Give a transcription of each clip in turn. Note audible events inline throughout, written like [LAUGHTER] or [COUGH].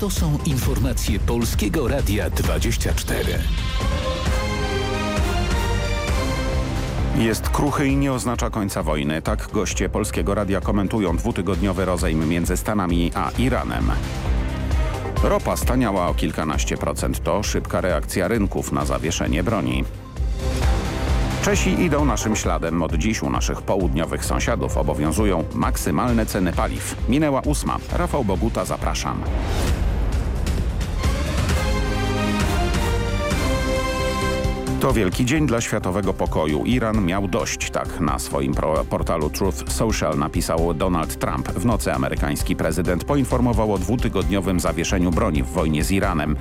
To są informacje Polskiego Radia 24. Jest kruchy i nie oznacza końca wojny. Tak goście Polskiego Radia komentują dwutygodniowy rozejm między Stanami a Iranem. Ropa staniała o kilkanaście procent. To szybka reakcja rynków na zawieszenie broni. Czesi idą naszym śladem. Od dziś u naszych południowych sąsiadów obowiązują maksymalne ceny paliw. Minęła ósma. Rafał Boguta, zapraszam. To wielki dzień dla światowego pokoju. Iran miał dość, tak na swoim portalu Truth Social napisał Donald Trump. W nocy amerykański prezydent poinformował o dwutygodniowym zawieszeniu broni w wojnie z Iranem.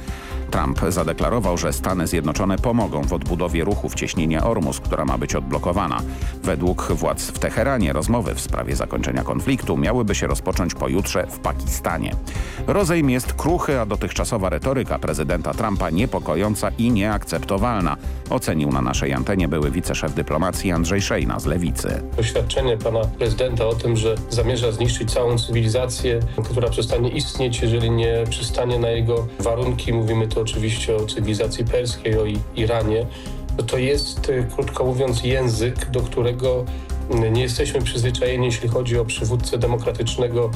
Trump zadeklarował, że Stany Zjednoczone pomogą w odbudowie ruchu w cieśninie Ormus, która ma być odblokowana. Według władz w Teheranie rozmowy w sprawie zakończenia konfliktu miałyby się rozpocząć pojutrze w Pakistanie. Rozejm jest kruchy, a dotychczasowa retoryka prezydenta Trumpa niepokojąca i nieakceptowalna ocenił na naszej antenie były wiceszef dyplomacji Andrzej Szejna z Lewicy. Oświadczenie pana prezydenta o tym, że zamierza zniszczyć całą cywilizację, która przestanie istnieć, jeżeli nie przystanie na jego warunki, mówimy tu oczywiście o cywilizacji perskiej, o Iranie, to jest, e, krótko mówiąc, język, do którego nie jesteśmy przyzwyczajeni, jeśli chodzi o przywódcę demokratycznego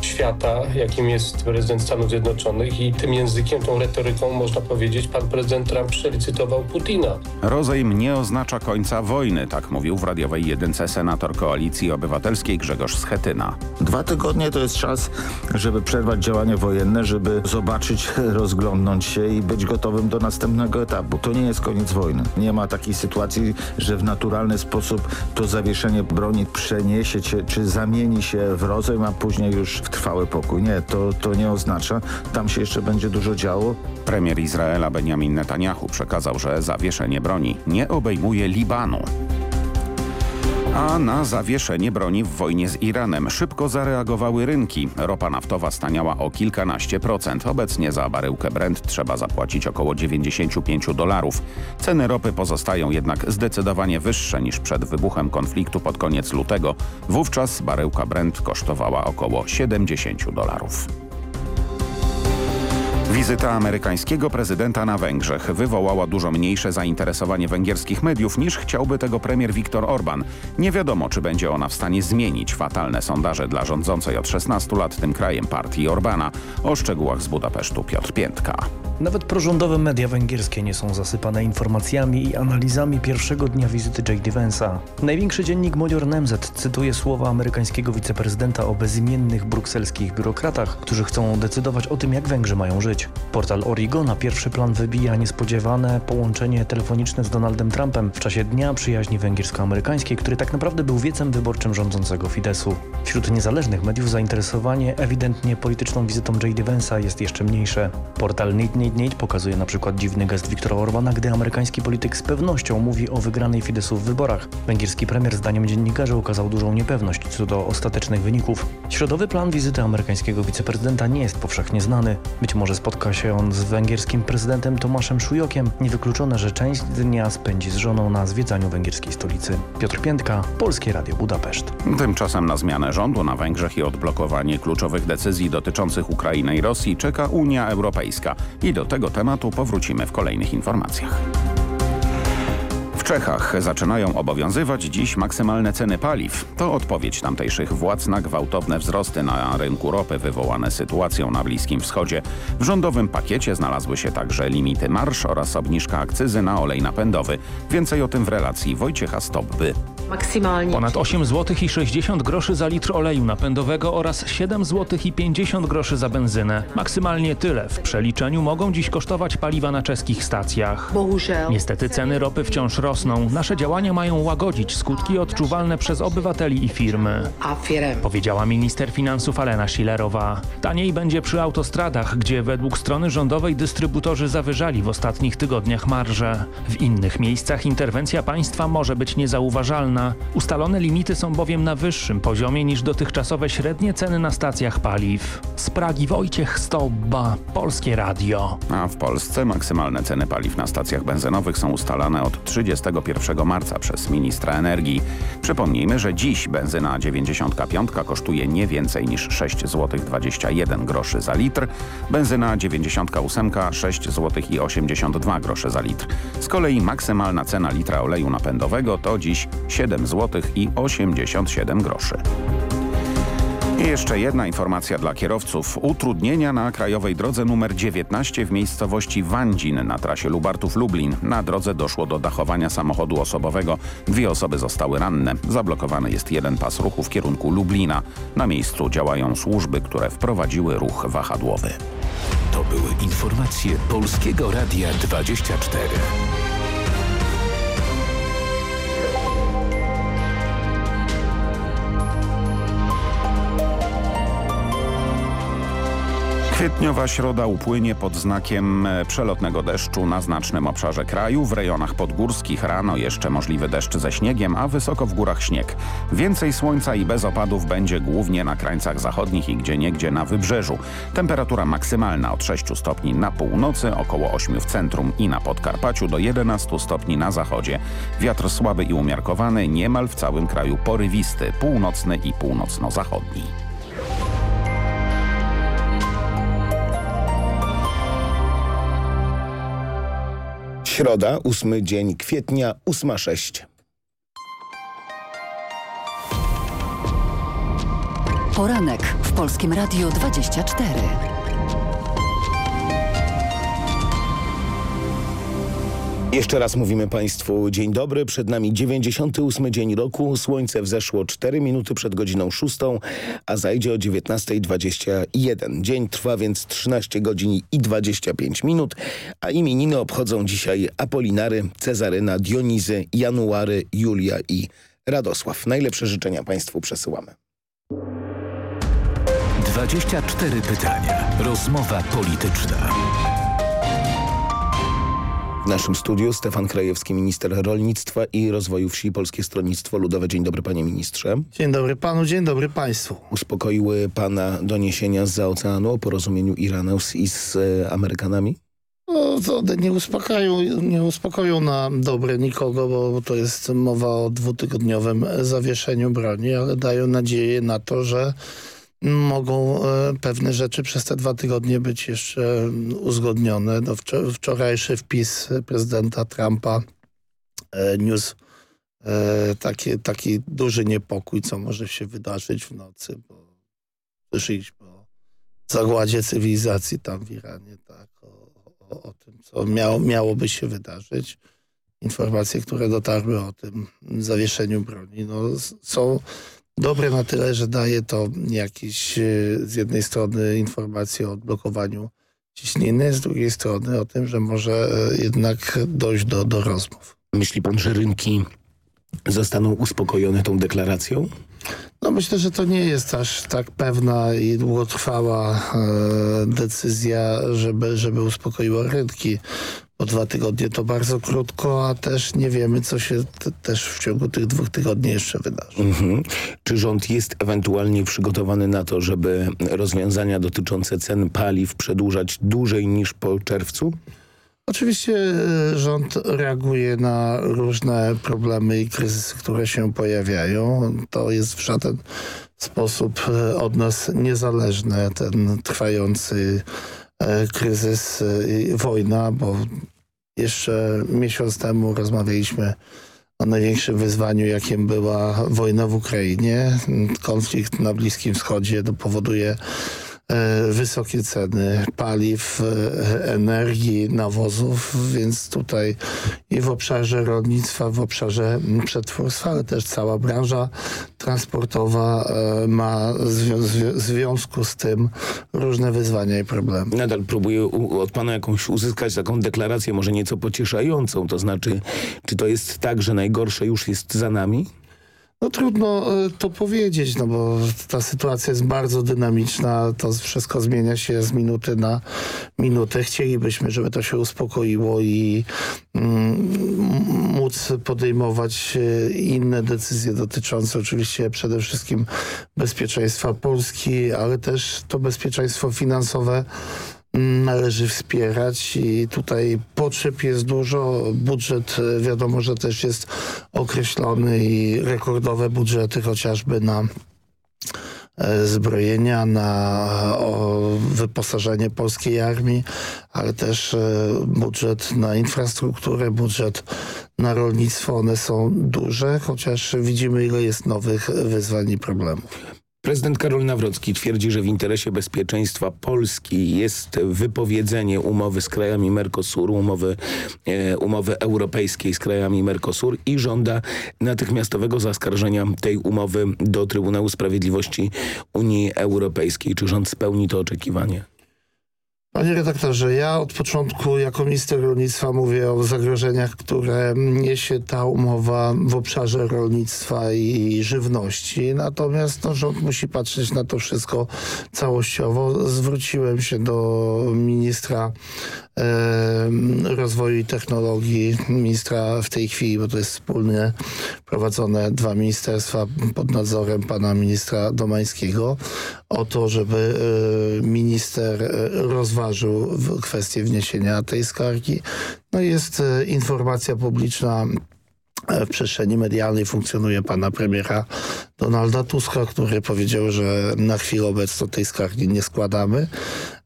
świata, jakim jest prezydent Stanów Zjednoczonych i tym językiem, tą retoryką, można powiedzieć, pan prezydent Trump przelicytował Putina. Rozejm nie oznacza końca wojny, tak mówił w radiowej jedynce senator Koalicji Obywatelskiej Grzegorz Schetyna. Dwa tygodnie to jest czas, żeby przerwać działania wojenne, żeby zobaczyć, [LAUGHS] rozglądnąć się i być gotowym do następnego etapu. To nie jest koniec wojny. Nie ma takiej sytuacji, że w naturalny sposób to zawieszenie broni przeniesie się, czy zamieni się w rozejm, a później już trwały pokój. Nie, to, to nie oznacza. Tam się jeszcze będzie dużo działo. Premier Izraela Benjamin Netanyahu przekazał, że zawieszenie broni nie obejmuje Libanu. A na zawieszenie broni w wojnie z Iranem szybko zareagowały rynki. Ropa naftowa staniała o kilkanaście procent. Obecnie za baryłkę Brent trzeba zapłacić około 95 dolarów. Ceny ropy pozostają jednak zdecydowanie wyższe niż przed wybuchem konfliktu pod koniec lutego. Wówczas baryłka Brent kosztowała około 70 dolarów. Wizyta amerykańskiego prezydenta na Węgrzech wywołała dużo mniejsze zainteresowanie węgierskich mediów niż chciałby tego premier Viktor Orban. Nie wiadomo, czy będzie ona w stanie zmienić fatalne sondaże dla rządzącej od 16 lat tym krajem partii Orbana. O szczegółach z Budapesztu Piotr Piętka. Nawet prorządowe media węgierskie nie są zasypane informacjami i analizami pierwszego dnia wizyty J.D. Vance'a. Największy dziennik Modior Nemzet cytuje słowa amerykańskiego wiceprezydenta o bezimiennych brukselskich biurokratach, którzy chcą decydować o tym, jak Węgrzy mają żyć. Portal Origo na pierwszy plan wybija niespodziewane połączenie telefoniczne z Donaldem Trumpem w czasie Dnia Przyjaźni Węgiersko-Amerykańskiej, który tak naprawdę był wiecem wyborczym rządzącego Fidesu. Wśród niezależnych mediów zainteresowanie ewidentnie polityczną wizytą J.D. Vance'a jest jeszcze mniejsze. Portal Need Need Need pokazuje na przykład dziwny gest Viktora Orbana, gdy amerykański polityk z pewnością mówi o wygranej Fidesu w wyborach. Węgierski premier zdaniem dziennikarzy okazał dużą niepewność co do ostatecznych wyników. Środowy plan wizyty amerykańskiego wiceprezydenta nie jest powszechnie znany. Być może z spotka się on z węgierskim prezydentem Tomaszem Szujokiem. Niewykluczone, że część dnia spędzi z żoną na zwiedzaniu węgierskiej stolicy. Piotr Piętka, Polskie Radio Budapeszt. Tymczasem na zmianę rządu na Węgrzech i odblokowanie kluczowych decyzji dotyczących Ukrainy i Rosji czeka Unia Europejska. I do tego tematu powrócimy w kolejnych informacjach. Czechach zaczynają obowiązywać dziś maksymalne ceny paliw. To odpowiedź tamtejszych władz na gwałtowne wzrosty na rynku ropy wywołane sytuacją na Bliskim Wschodzie. W rządowym pakiecie znalazły się także limity marsz oraz obniżka akcyzy na olej napędowy. Więcej o tym w relacji Wojciecha Stopby. Maksymalnie. Ponad 8 zł i 60 groszy za litr oleju napędowego oraz 7 zł i 50 groszy za benzynę. Maksymalnie tyle w przeliczeniu mogą dziś kosztować paliwa na czeskich stacjach. Niestety ceny ropy wciąż rosną. Nasze działania mają łagodzić skutki odczuwalne przez obywateli i firmy. Powiedziała minister finansów Alena Schillerowa. Taniej będzie przy autostradach, gdzie według strony rządowej dystrybutorzy zawyżali w ostatnich tygodniach marże. W innych miejscach interwencja państwa może być niezauważalna Ustalone limity są bowiem na wyższym poziomie niż dotychczasowe średnie ceny na stacjach paliw. Z Pragi Wojciech Stobba, Polskie Radio. A w Polsce maksymalne ceny paliw na stacjach benzynowych są ustalane od 31 marca przez ministra energii. Przypomnijmy, że dziś benzyna 95 kosztuje nie więcej niż 6 zł 21 groszy za litr, benzyna 98 6 zł i 82 grosze za litr. Z kolei maksymalna cena litra oleju napędowego to dziś 7 zł i 87 groszy. I jeszcze jedna informacja dla kierowców. Utrudnienia na krajowej drodze numer 19 w miejscowości Wandzin na trasie Lubartów-Lublin. Na drodze doszło do dachowania samochodu osobowego. Dwie osoby zostały ranne. Zablokowany jest jeden pas ruchu w kierunku Lublina. Na miejscu działają służby, które wprowadziły ruch wahadłowy. To były informacje Polskiego Radia 24. Kwietniowa środa upłynie pod znakiem e, przelotnego deszczu na znacznym obszarze kraju. W rejonach podgórskich rano jeszcze możliwy deszcz ze śniegiem, a wysoko w górach śnieg. Więcej słońca i bez opadów będzie głównie na krańcach zachodnich i gdzieniegdzie na wybrzeżu. Temperatura maksymalna od 6 stopni na północy, około 8 w centrum i na Podkarpaciu do 11 stopni na zachodzie. Wiatr słaby i umiarkowany, niemal w całym kraju porywisty, północny i północno-zachodni. Środa, ósmy dzień kwietnia, ósma sześć. Poranek w Polskim Radiu 24. Jeszcze raz mówimy Państwu dzień dobry. Przed nami 98 dzień roku. Słońce wzeszło 4 minuty przed godziną 6, a zajdzie o 19.21. Dzień trwa więc 13 godzin i 25 minut, a imieniny obchodzą dzisiaj Apolinary, Cezaryna, Dionizy, January, Julia i Radosław. Najlepsze życzenia Państwu przesyłamy. 24 pytania. Rozmowa polityczna. W naszym studiu Stefan Krajewski, minister rolnictwa i rozwoju wsi Polskie Stronnictwo Ludowe. Dzień dobry panie ministrze. Dzień dobry panu, dzień dobry państwu. Uspokoiły pana doniesienia z oceanu o porozumieniu Iranu i z e, Amerykanami? No, to nie uspokoją, nie uspokoją na dobre nikogo, bo to jest mowa o dwutygodniowym zawieszeniu broni, ale dają nadzieję na to, że mogą e, pewne rzeczy przez te dwa tygodnie być jeszcze uzgodnione. No, wczorajszy wpis prezydenta Trumpa e, niósł e, taki, taki duży niepokój, co może się wydarzyć w nocy, bo słyszeliśmy o zagładzie cywilizacji tam w Iranie, tak, o, o, o tym, co miało, miałoby się wydarzyć. Informacje, które dotarły o tym zawieszeniu broni, no, są dobre na tyle, że daje to jakieś e, z jednej strony informacje o odblokowaniu ciśniny, z drugiej strony o tym, że może e, jednak dojść do, do rozmów. Myśli pan, że rynki zostaną uspokojone tą deklaracją? No myślę, że to nie jest aż tak pewna i długotrwała e, decyzja, żeby, żeby uspokoiła rynki bo dwa tygodnie to bardzo krótko, a też nie wiemy, co się też w ciągu tych dwóch tygodni jeszcze wydarzy. Mhm. Czy rząd jest ewentualnie przygotowany na to, żeby rozwiązania dotyczące cen paliw przedłużać dłużej niż po czerwcu? Oczywiście e, rząd reaguje na różne problemy i kryzysy, które się pojawiają. To jest w żaden sposób e, od nas niezależne, ten trwający kryzys, e, wojna, bo jeszcze miesiąc temu rozmawialiśmy o największym wyzwaniu, jakim była wojna w Ukrainie. Konflikt na Bliskim Wschodzie powoduje E, wysokie ceny paliw, e, energii, nawozów, więc tutaj i w obszarze rolnictwa, w obszarze przetwórstwa, ale też cała branża transportowa e, ma w związku z tym różne wyzwania i problemy. Nadal próbuję od pana jakąś uzyskać taką deklarację, może nieco pocieszającą, to znaczy, czy to jest tak, że najgorsze już jest za nami? No trudno e, to powiedzieć, no bo ta sytuacja jest bardzo dynamiczna, to wszystko zmienia się z minuty na minutę. Chcielibyśmy, żeby to się uspokoiło i mm, móc podejmować e, inne decyzje dotyczące oczywiście przede wszystkim bezpieczeństwa Polski, ale też to bezpieczeństwo finansowe należy wspierać i tutaj potrzeb jest dużo. Budżet e, wiadomo, że też jest określony i rekordowe budżety chociażby na e, zbrojenia, na wyposażenie polskiej armii, ale też e, budżet na infrastrukturę, budżet na rolnictwo. One są duże, chociaż widzimy ile jest nowych wyzwań i problemów. Prezydent Karol Nawrocki twierdzi, że w interesie bezpieczeństwa Polski jest wypowiedzenie umowy z krajami Mercosuru, umowy, e, umowy europejskiej z krajami Mercosur i żąda natychmiastowego zaskarżenia tej umowy do Trybunału Sprawiedliwości Unii Europejskiej. Czy rząd spełni to oczekiwanie? Panie redaktorze, ja od początku jako minister rolnictwa mówię o zagrożeniach, które niesie ta umowa w obszarze rolnictwa i żywności. Natomiast no, rząd musi patrzeć na to wszystko całościowo. Zwróciłem się do ministra rozwoju i technologii, ministra w tej chwili, bo to jest wspólnie prowadzone dwa ministerstwa pod nadzorem pana ministra Domańskiego, o to, żeby e, minister e, rozważył kwestię wniesienia tej skargi. No jest e, informacja publiczna w przestrzeni medialnej funkcjonuje pana premiera Donalda Tuska, który powiedział, że na chwilę obecną tej skargi nie składamy.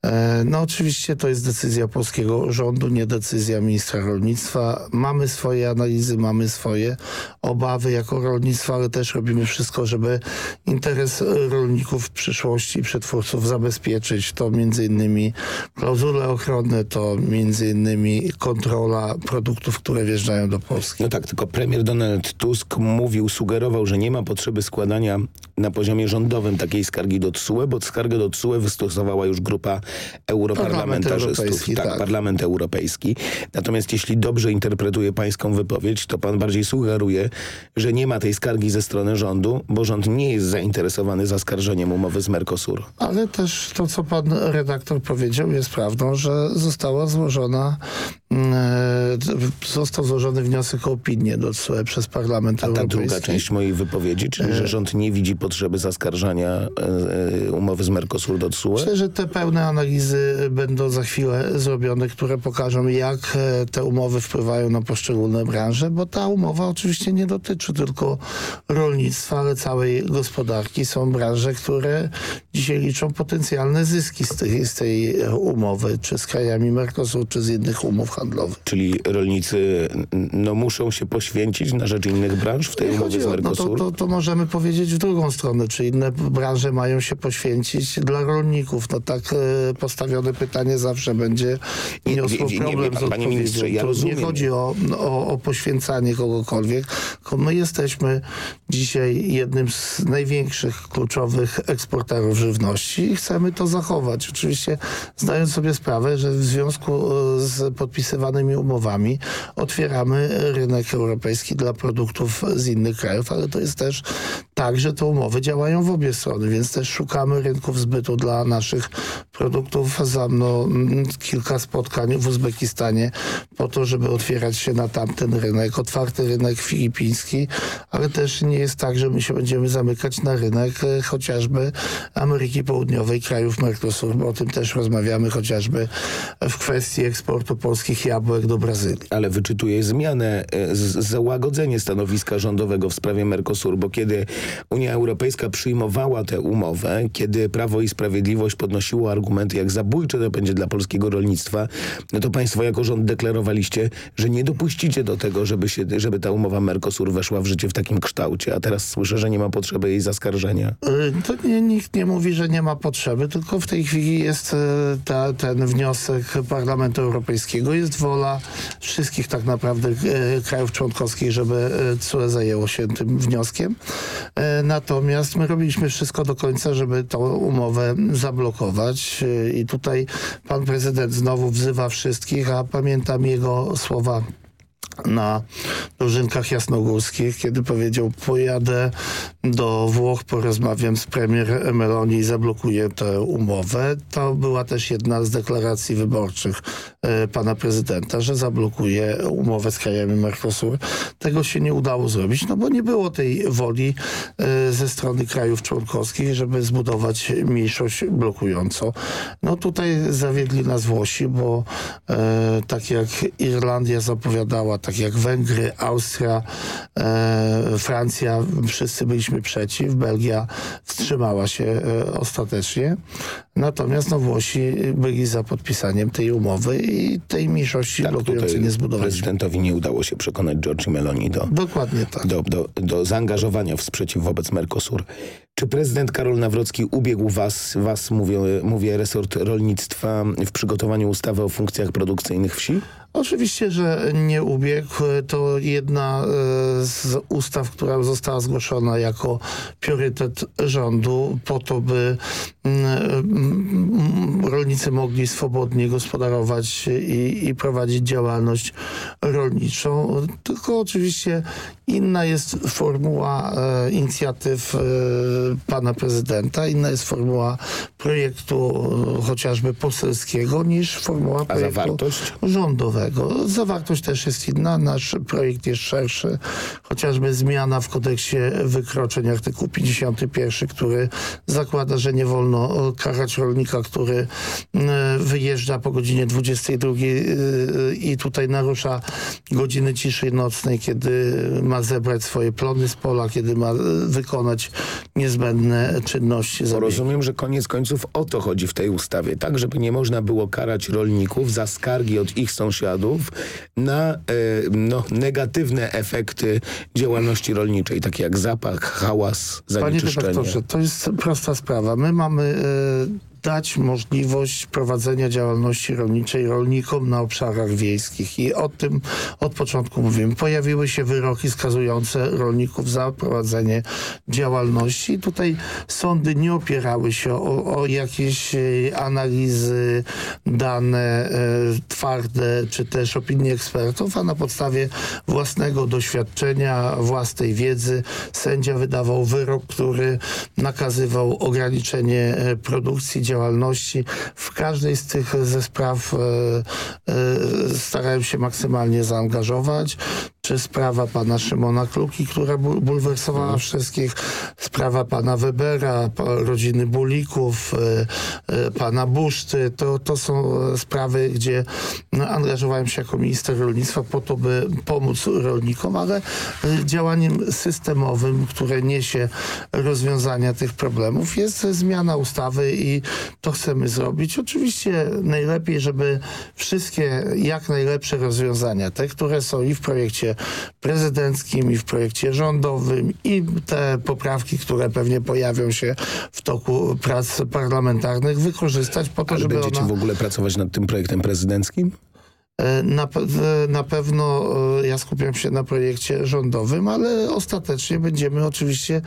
E, no oczywiście to jest decyzja polskiego rządu, nie decyzja ministra rolnictwa. Mamy swoje analizy, mamy swoje obawy jako rolnictwo, ale też robimy wszystko, żeby interes rolników w przyszłości, przetwórców zabezpieczyć. To między innymi klauzule ochronne, to między innymi kontrola produktów, które wjeżdżają do Polski. No tak, tylko premier Donald Tusk mówił, sugerował, że nie ma potrzeby składania na poziomie rządowym takiej skargi do TSUE, bo skargę do TSUE wystosowała już grupa europarlamentarzystów. Tak, tak, Parlament Europejski. Natomiast jeśli dobrze interpretuję pańską wypowiedź, to pan bardziej sugeruje, że nie ma tej skargi ze strony rządu, bo rząd nie jest zainteresowany zaskarżeniem umowy z Mercosur. Ale też to, co pan redaktor powiedział, jest prawdą, że została złożona mm, e, został złożony wniosek o opinię do CUE przez Parlament A Europejski. A ta druga część mojej wypowiedzi, czyli że e, rząd nie widzi potrzeby zaskarżania e, umowy z Mercosur do CUE? Myślę, że te pełne analizy będą za chwilę zrobione, które pokażą, jak e, te umowy wpływają na poszczególne branże, bo ta umowa oczywiście nie dotyczy tylko rolnictwa, ale całej gospodarki. Są branże, które dzisiaj liczą potencjalne zyski z tej, z tej umowy, czy z krajami Mercosur, czy z innych umów handlowych. Czyli rolnicy no, muszą się poświęcić na rzecz innych branż w tej nie umowie z Mercosur? No to, to, to, możemy powiedzieć w drugą stronę, czy inne branże mają się poświęcić dla rolników. No tak e, postawione pytanie zawsze będzie niosło nie, problem nie, nie, z Panie ministrze, ja rozumiem. Nie chodzi o, o, o poświęcanie kogokolwiek, tylko my jesteśmy dzisiaj jednym z największych, kluczowych eksporterów żywności i chcemy to zachować. Oczywiście zdając sobie sprawę, że w związku e, z podpisywanymi umowami otwieramy rynek europejski dla produktów z innych krajów, ale to jest też tak, że te umowy działają w obie strony, więc też szukamy rynków zbytu dla naszych produktów. Za mną mm, kilka spotkań w Uzbekistanie po to, żeby otwierać się na tamten rynek. Otwarty rynek filipiński, ale też nie jest tak, że my się będziemy zamykać na rynek e, chociażby Ameryki Południowej, krajów Mercosur, bo o tym też rozmawiamy chociażby w kwestii eksportu polskich jabłek do Brazylii. Ale wyczytuję zmianę, e, załagodzenie stanowiska rządowego w sprawie Mercosur, bo kiedy Unia Europejska przyjmowała tę umowę, kiedy Prawo i Sprawiedliwość podnosiło argumenty, jak zabójcze to będzie dla polskiego rolnictwa, no to państwo jako rząd deklarowaliście, że nie dopuścicie do tego, żeby, się, żeby ta umowa Mercosur weszła w życie w takim kształcie, a teraz słyszę, że nie ma potrzeby jej zaskarżenia. Y, to nie, nikt nie mówi, że nie ma potrzeby, tylko w tej chwili jest y, ta, ten wniosek Parlamentu Europejskiego, jest wola wszystkich tak naprawdę y, krajów członkowskich, żeby CUE zajęło się tym wnioskiem. Natomiast my robiliśmy wszystko do końca, żeby tą umowę zablokować. I tutaj pan prezydent znowu wzywa wszystkich, a pamiętam jego słowa na dożynkach jasnogórskich, kiedy powiedział pojadę do Włoch, porozmawiam z premier Meloni i zablokuję tę umowę. To była też jedna z deklaracji wyborczych e, pana prezydenta, że zablokuje umowę z krajami Mercosur. Tego się nie udało zrobić, no bo nie było tej woli e, ze strony krajów członkowskich, żeby zbudować mniejszość blokującą. No tutaj zawiedli nas Włosi, bo e, tak jak Irlandia zapowiadała, tak jak Węgry, Austria, e, Francja, wszyscy byliśmy przeciw. Belgia wstrzymała się e, ostatecznie. Natomiast no, Włosi byli za podpisaniem tej umowy i tej mniejszości Tak, blokującej nie zbudowaliśmy. prezydentowi nie udało się przekonać Giorgi Meloni do, Dokładnie tak. do, do, do zaangażowania w sprzeciw wobec Mercosur. Czy prezydent Karol Nawrocki ubiegł was, was mówię, mówię resort rolnictwa, w przygotowaniu ustawy o funkcjach produkcyjnych wsi? Oczywiście, że nie ubiegł. To jedna e, z ustaw, która została zgłoszona jako priorytet rządu po to, by rolnicy mogli swobodnie gospodarować i, i prowadzić działalność rolniczą. Tylko oczywiście inna jest formuła e, inicjatyw e, pana prezydenta, inna jest formuła projektu e, chociażby poselskiego niż formuła projektu rządowego. Zawartość też jest inna. Nasz projekt jest szerszy. Chociażby zmiana w kodeksie wykroczeń, artykuł 51, który zakłada, że nie wolno e, karać rolnika, który e, wyjeżdża po godzinie 22 e, i tutaj narusza godziny ciszy nocnej, kiedy ma zebrać swoje plony z pola, kiedy ma wykonać niezbędne czynności. Rozumiem, że koniec końców o to chodzi w tej ustawie, tak? Żeby nie można było karać rolników za skargi od ich sąsiadów na no, negatywne efekty działalności rolniczej, takie jak zapach, hałas, Panie zanieczyszczenie. redaktorze, to jest prosta sprawa. My mamy e, dać możliwość prowadzenia działalności rolniczej rolnikom na obszarach wiejskich i o tym od początku mówimy. Pojawiły się wyroki skazujące rolników za prowadzenie działalności. Tutaj sądy nie opierały się o, o jakieś e, analizy, dane e, twarde, czy też opinie ekspertów, a na podstawie własnego doświadczenia, własnej wiedzy sędzia wydawał wyrok, który nakazywał ograniczenie e, produkcji, działalności. W każdej z tych ze spraw e, e, starałem się maksymalnie zaangażować. Czy sprawa pana Szymona Kluki, która bu- bulwersowała wszystkich, sprawa pana Webera, rodziny Bulików, e, e, pana Buszty, to, to są e, sprawy, gdzie no, angażowałem się jako minister rolnictwa po to, by pomóc rolnikom, ale działaniem systemowym, które niesie rozwiązania tych problemów jest zmiana ustawy i to chcemy zrobić. Oczywiście najlepiej, żeby wszystkie jak najlepsze rozwiązania, te, które są i w projekcie prezydenckim, i w projekcie rządowym, i te poprawki, które pewnie pojawią się w toku prac parlamentarnych, wykorzystać po to, Ale żeby będziecie ona... w ogóle pracować nad tym projektem prezydenckim? E, Na, na pewno e, ja skupiam się na projekcie rządowym, ale ostatecznie będziemy oczywiście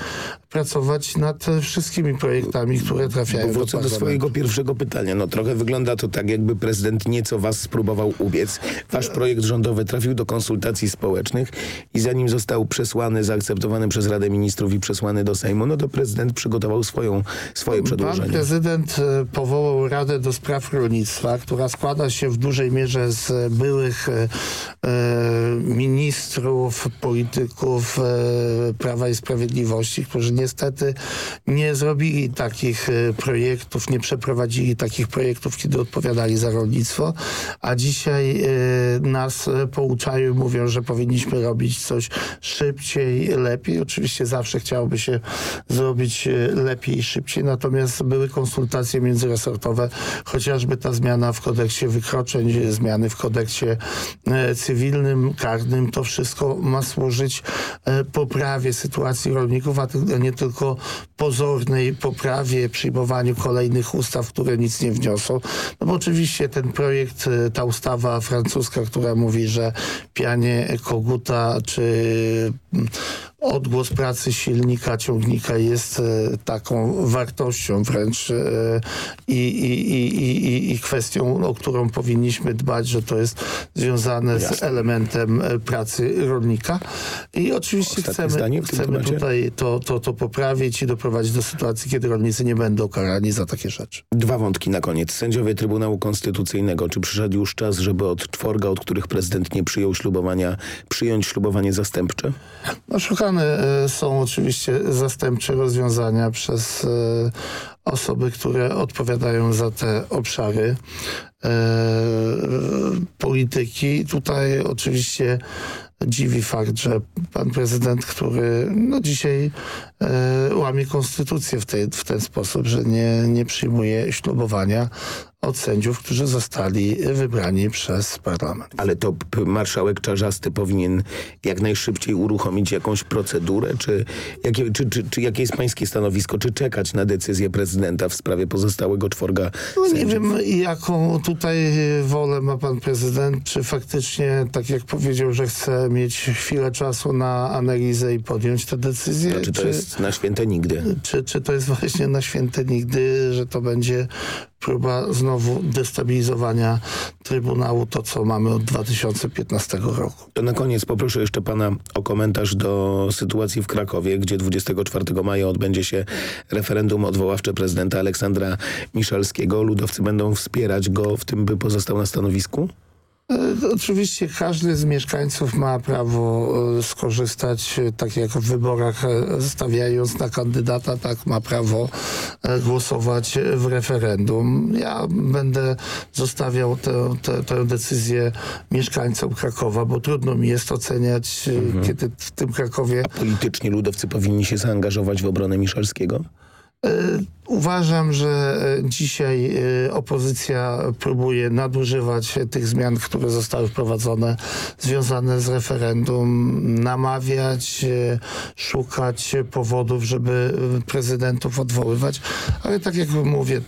pracować nad wszystkimi projektami, które trafiają Bo do wrócę do parlamentu. swojego pierwszego pytania. No trochę wygląda to tak, jakby prezydent nieco was spróbował ubiec. Wasz projekt rządowy trafił do konsultacji społecznych i zanim został przesłany, zaakceptowany przez Radę Ministrów i przesłany do Sejmu, no to prezydent przygotował swoją, swoje Pan przedłożenie. prezydent e, powołał Radę do Spraw Rolnictwa, która składa się w dużej mierze z byłych e, e, ministrów, polityków e, Prawa i Sprawiedliwości, którzy niestety nie zrobili takich projektów, nie przeprowadzili takich projektów, kiedy odpowiadali za rolnictwo, a dzisiaj nas pouczają mówią, że powinniśmy robić coś szybciej, lepiej. Oczywiście zawsze chciałoby się zrobić lepiej i szybciej, natomiast były konsultacje międzyresortowe, chociażby ta zmiana w kodeksie wykroczeń, zmiany w kodeksie e, cywilnym, karnym, to wszystko ma służyć e, poprawie sytuacji rolników, a nie tylko pozornej poprawie, przyjmowaniu kolejnych ustaw, które nic nie wniosą. No bo oczywiście ten projekt, e, ta ustawa francuska, która mówi, że pianie koguta czy mm, odgłos pracy silnika, ciągnika jest taką wartością wręcz i, i, i, i, kwestią, o którą powinniśmy dbać, że to jest związane z elementem pracy rolnika. I oczywiście chcemy, chcemy tutaj to, to, to poprawić i doprowadzić do sytuacji, kiedy rolnicy nie będą karani za takie rzeczy. Dwa wątki na koniec. Sędziowie Trybunału Konstytucyjnego. Czy przyszedł już czas, żeby od czworga, od których prezydent nie przyjął ślubowania, przyjąć ślubowanie zastępcze? No, y, są oczywiście zastępcze rozwiązania przez y, osoby, które odpowiadają za te obszary e, polityki. Tutaj oczywiście dziwi fakt, że pan prezydent, który no dzisiaj e, łamie konstytucję w, tej, w ten sposób, że nie, nie przyjmuje ślubowania, od sędziów, którzy zostali wybrani przez parlament. Ale to marszałek Czarzasty powinien jak najszybciej uruchomić jakąś procedurę? Czy jakie, czy, czy, czy jakie jest pańskie stanowisko? Czy czekać na decyzję prezydenta w sprawie pozostałego czworga no, Nie wiem, jaką tutaj wolę ma pan prezydent. Czy faktycznie, tak jak powiedział, że chce mieć chwilę czasu na analizę i podjąć tę decyzję? czy to czy, jest na święte nigdy? Czy, czy to jest właśnie na święte nigdy, że to będzie próba znowu destabilizowania Trybunału, to co mamy od 2015 roku. To na koniec poproszę jeszcze pana o komentarz do sytuacji w Krakowie, gdzie 24 maja odbędzie się referendum odwoławcze prezydenta Aleksandra Miszalskiego. Ludowcy będą wspierać go w tym, by pozostał na stanowisku? E, oczywiście każdy z mieszkańców ma prawo e, skorzystać, e, tak jak w wyborach stawiając na kandydata, tak ma prawo głosować w referendum. Ja będę zostawiał tę, tę, tę decyzję mieszkańcom Krakowa, bo trudno mi jest oceniać, mhm. kiedy w tym Krakowie... A politycznie ludowcy powinni się zaangażować w obronę Miszalskiego? E, uważam, że e, dzisiaj e, opozycja próbuje nadużywać tych zmian, które zostały wprowadzone związane z referendum, namawiać, szukać powodów, żeby prezydentów odwoływać, ale tak jak mówię,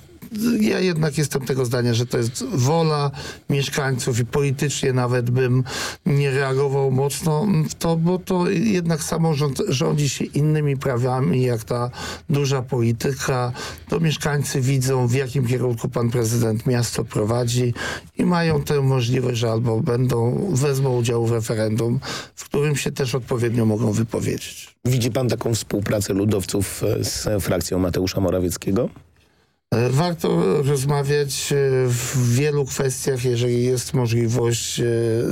ja jednak jestem tego zdania, że to jest wola mieszkańców i politycznie nawet bym nie reagował mocno w to, bo to jednak samorząd rządzi się innymi prawami jak ta duża polityka. To mieszkańcy widzą w jakim kierunku pan prezydent miasto prowadzi i mają tę możliwość, że albo będą, wezmą udział w referendum, w którym się też odpowiednio mogą wypowiedzieć. Widzi pan taką współpracę ludowców z frakcją Mateusza Morawieckiego? E, warto rozmawiać e, w wielu kwestiach, jeżeli jest możliwość e,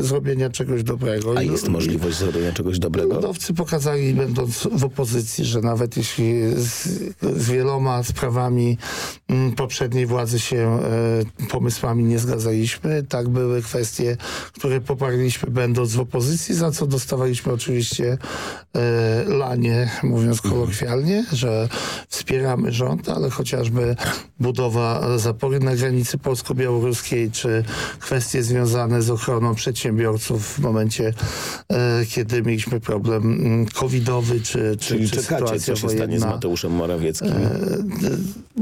zrobienia czegoś dobrego. A jest możliwość zrobienia czegoś dobrego? Ludowcy pokazali, będąc w opozycji, że nawet jeśli z, z wieloma sprawami mm, poprzedniej władzy się pomysłami nie zgadzaliśmy, tak były kwestie, które poparliśmy będąc w opozycji, za co dostawaliśmy oczywiście lanie, mówiąc kolokwialnie, że wspieramy rząd, ale chociażby budowa zapory na granicy polsko-białoruskiej, czy kwestie związane z ochroną przedsiębiorców w momencie, e, kiedy mieliśmy problem mm, covidowy, czy, czy, Czyli czy czekacie, sytuacja co się wojenna. stanie z Mateuszem Morawieckim? E,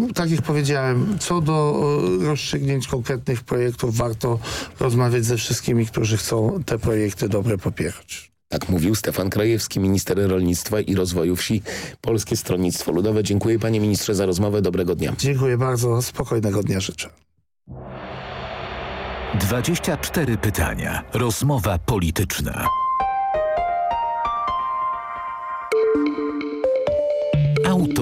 e, tak jak powiedziałem, co do rozstrzygnięć konkretnych projektów warto rozmawiać ze wszystkimi, którzy chcą te projekty dobre popierać. Tak mówił Stefan Krajewski, minister rolnictwa i rozwoju wsi. Polskie Stronnictwo Ludowe. Dziękuję panie ministrze za rozmowę. Dobrego dnia. Dziękuję bardzo. Spokojnego dnia życzę. 24 pytania. Rozmowa polityczna.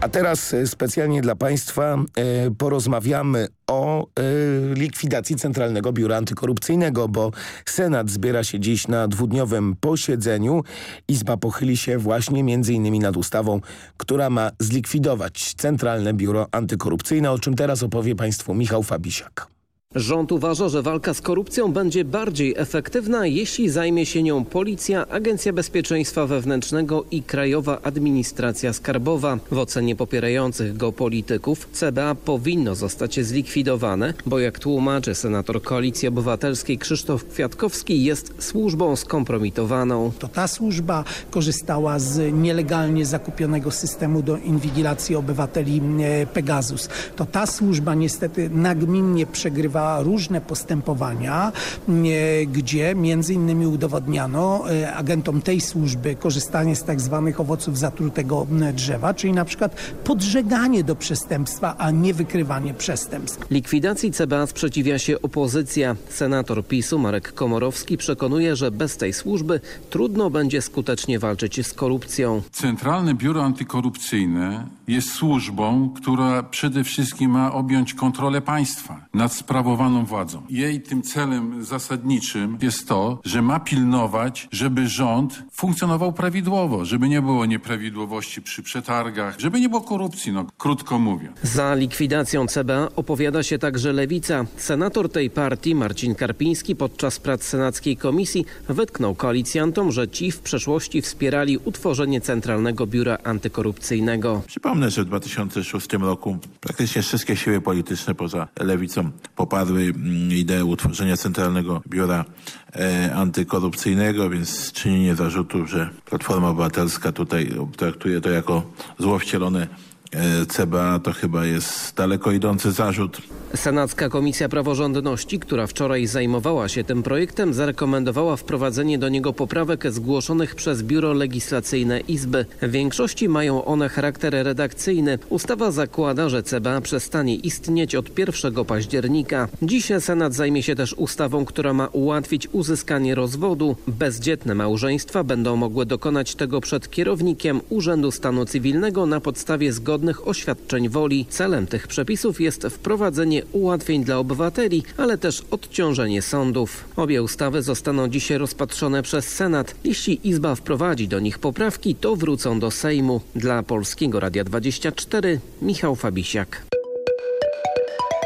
A teraz e, specjalnie dla Państwa e, porozmawiamy o e, likwidacji Centralnego Biura Antykorupcyjnego, bo Senat zbiera się dziś na dwudniowym posiedzeniu. Izba pochyli się właśnie między innymi nad ustawą, która ma zlikwidować Centralne Biuro Antykorupcyjne, o czym teraz opowie Państwu Michał Fabisiak. Rząd uważa, że walka z korupcją będzie bardziej efektywna, jeśli zajmie się nią Policja, Agencja Bezpieczeństwa Wewnętrznego i Krajowa Administracja Skarbowa. W ocenie popierających go polityków CBA powinno zostać zlikwidowane, bo jak tłumaczy senator Koalicji Obywatelskiej Krzysztof Kwiatkowski jest służbą skompromitowaną. To ta służba korzystała z nielegalnie zakupionego systemu do inwigilacji obywateli e, Pegasus. To ta służba niestety nagminnie przegrywa różne postępowania, e, gdzie między innymi udowodniano e, agentom tej służby korzystanie z tak zwanych owoców zatrutego drzewa, czyli na przykład podżeganie do przestępstwa, a nie wykrywanie przestępstw. Likwidacji CBA sprzeciwia się opozycja. Senator PiSu Marek Komorowski przekonuje, że bez tej służby trudno będzie skutecznie walczyć z korupcją. Centralne Biuro Antykorupcyjne jest służbą, która przede wszystkim ma objąć kontrolę państwa nad sprawowaną władzą. Jej tym celem zasadniczym jest to, że ma pilnować, żeby rząd funkcjonował prawidłowo, żeby nie było nieprawidłowości przy przetargach, żeby nie było korupcji, no krótko mówiąc. Za likwidacją CBA opowiada się także Lewica. Senator tej partii Marcin Karpiński podczas prac senackiej komisji wytknął koalicjantom, że ci w przeszłości wspierali utworzenie Centralnego Biura Antykorupcyjnego. Przypomnę, że w 2006 roku praktycznie wszystkie siły polityczne poza lewicą poparły mm, ideę utworzenia Centralnego Biura e, Antykorupcyjnego, więc czynienie zarzutów, że Platforma Obywatelska tutaj traktuje to jako zło wcielone e, CBA to chyba jest daleko idący zarzut. Senacka Komisja Praworządności, która wczoraj zajmowała się tym projektem, zarekomendowała wprowadzenie do niego poprawek zgłoszonych przez Biuro Legislacyjne Izby. W większości mają one charakter redakcyjny. Ustawa zakłada, że CBA przestanie istnieć od 1 października. Dziś Senat zajmie się też ustawą, która ma ułatwić uzyskanie rozwodu. Bezdzietne małżeństwa będą mogły dokonać tego przed kierownikiem Urzędu Stanu Cywilnego na podstawie zgodnych oświadczeń woli. Celem tych przepisów jest wprowadzenie ułatwień dla obywateli, ale też odciążenie sądów. Obie ustawy zostaną dzisiaj rozpatrzone przez Senat. Jeśli Izba wprowadzi do nich poprawki, to wrócą do Sejmu. Dla Polskiego Radia 24 Michał Fabisiak.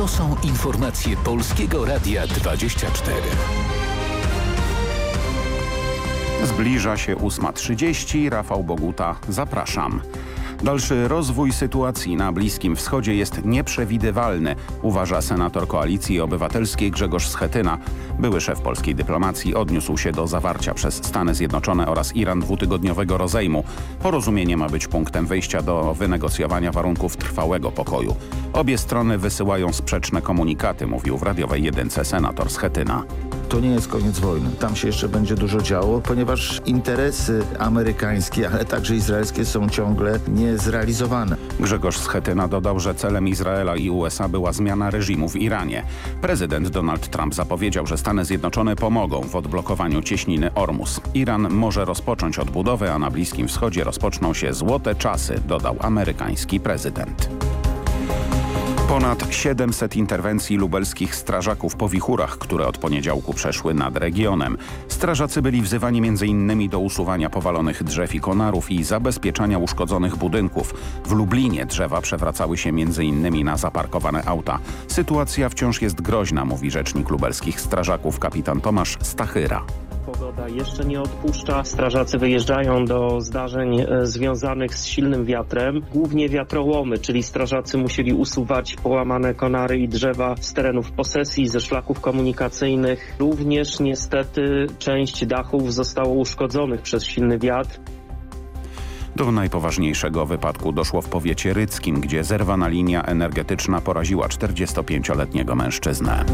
To są informacje Polskiego Radia 24. Zbliża się 8.30. Rafał Boguta, zapraszam. Dalszy rozwój sytuacji na Bliskim Wschodzie jest nieprzewidywalny, uważa senator Koalicji Obywatelskiej Grzegorz Schetyna. Były szef polskiej dyplomacji odniósł się do zawarcia przez Stany Zjednoczone oraz Iran dwutygodniowego rozejmu. Porozumienie ma być punktem wyjścia do wynegocjowania warunków trwałego pokoju. Obie strony wysyłają sprzeczne komunikaty, mówił w radiowej jedynce senator Schetyna to nie jest koniec wojny. Tam się jeszcze będzie dużo działo, ponieważ interesy amerykańskie, ale także izraelskie są ciągle niezrealizowane. Grzegorz Schetyna dodał, że celem Izraela i USA była zmiana reżimu w Iranie. Prezydent Donald Trump zapowiedział, że Stany Zjednoczone pomogą w odblokowaniu cieśniny Ormus. Iran może rozpocząć odbudowę, a na Bliskim Wschodzie rozpoczną się złote czasy, dodał amerykański prezydent. Ponad 700 interwencji lubelskich strażaków po wichurach, które od poniedziałku przeszły nad regionem. Strażacy byli wzywani m.in. do usuwania powalonych drzew i konarów i zabezpieczania uszkodzonych budynków. W Lublinie drzewa przewracały się m.in. na zaparkowane auta. Sytuacja wciąż jest groźna, mówi rzecznik lubelskich strażaków kapitan Tomasz Stachyra. Pogoda jeszcze nie odpuszcza. Strażacy wyjeżdżają do zdarzeń e, związanych z silnym wiatrem. Głównie wiatrołomy, czyli strażacy musieli usuwać połamane konary i drzewa z terenów posesji, ze szlaków komunikacyjnych. Również niestety część dachów zostało uszkodzonych przez silny wiatr. Do najpoważniejszego wypadku doszło w powiecie ryckim, gdzie zerwana linia energetyczna poraziła 45-letniego mężczyznę.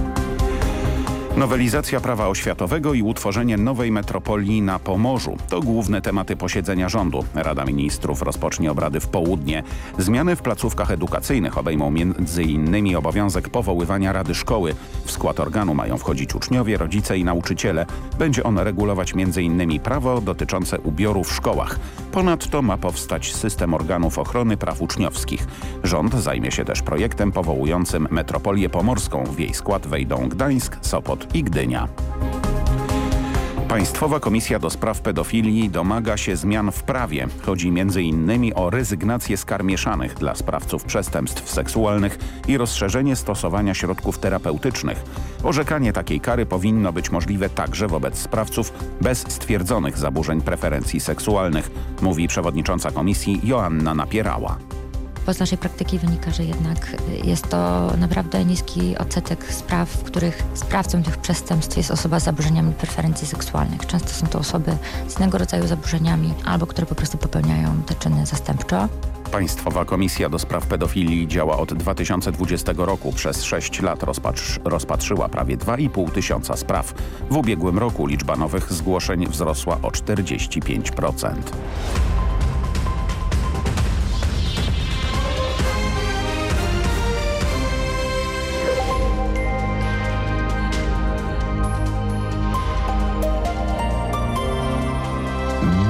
Nowelizacja prawa oświatowego i utworzenie nowej metropolii na Pomorzu to główne tematy posiedzenia rządu. Rada Ministrów rozpocznie obrady w południe. Zmiany w placówkach edukacyjnych obejmą m.in. obowiązek powoływania Rady Szkoły. W skład organu mają wchodzić uczniowie, rodzice i nauczyciele. Będzie on regulować m.in. prawo dotyczące ubioru w szkołach. Ponadto ma powstać system organów ochrony praw uczniowskich. Rząd zajmie się też projektem powołującym metropolię pomorską. W jej skład wejdą Gdańsk, Sopot i Gdynia. Państwowa Komisja do Spraw Pedofilii domaga się zmian w prawie. Chodzi m.in. o rezygnację z kar mieszanych dla sprawców przestępstw seksualnych i rozszerzenie stosowania środków terapeutycznych. Orzekanie takiej kary powinno być możliwe także wobec sprawców bez stwierdzonych zaburzeń preferencji seksualnych, mówi przewodnicząca komisji Joanna Napierała bo z naszej praktyki wynika, że jednak jest to naprawdę niski odsetek spraw, w których sprawcą tych przestępstw jest osoba z zaburzeniami preferencji seksualnych. Często są to osoby z innego rodzaju zaburzeniami albo które po prostu popełniają te czyny zastępczo. Państwowa Komisja do Spraw Pedofilii działa od 2020 roku. Przez 6 lat rozpatrz, rozpatrzyła prawie 2,5 tysiąca spraw. W ubiegłym roku liczba nowych zgłoszeń wzrosła o 45%.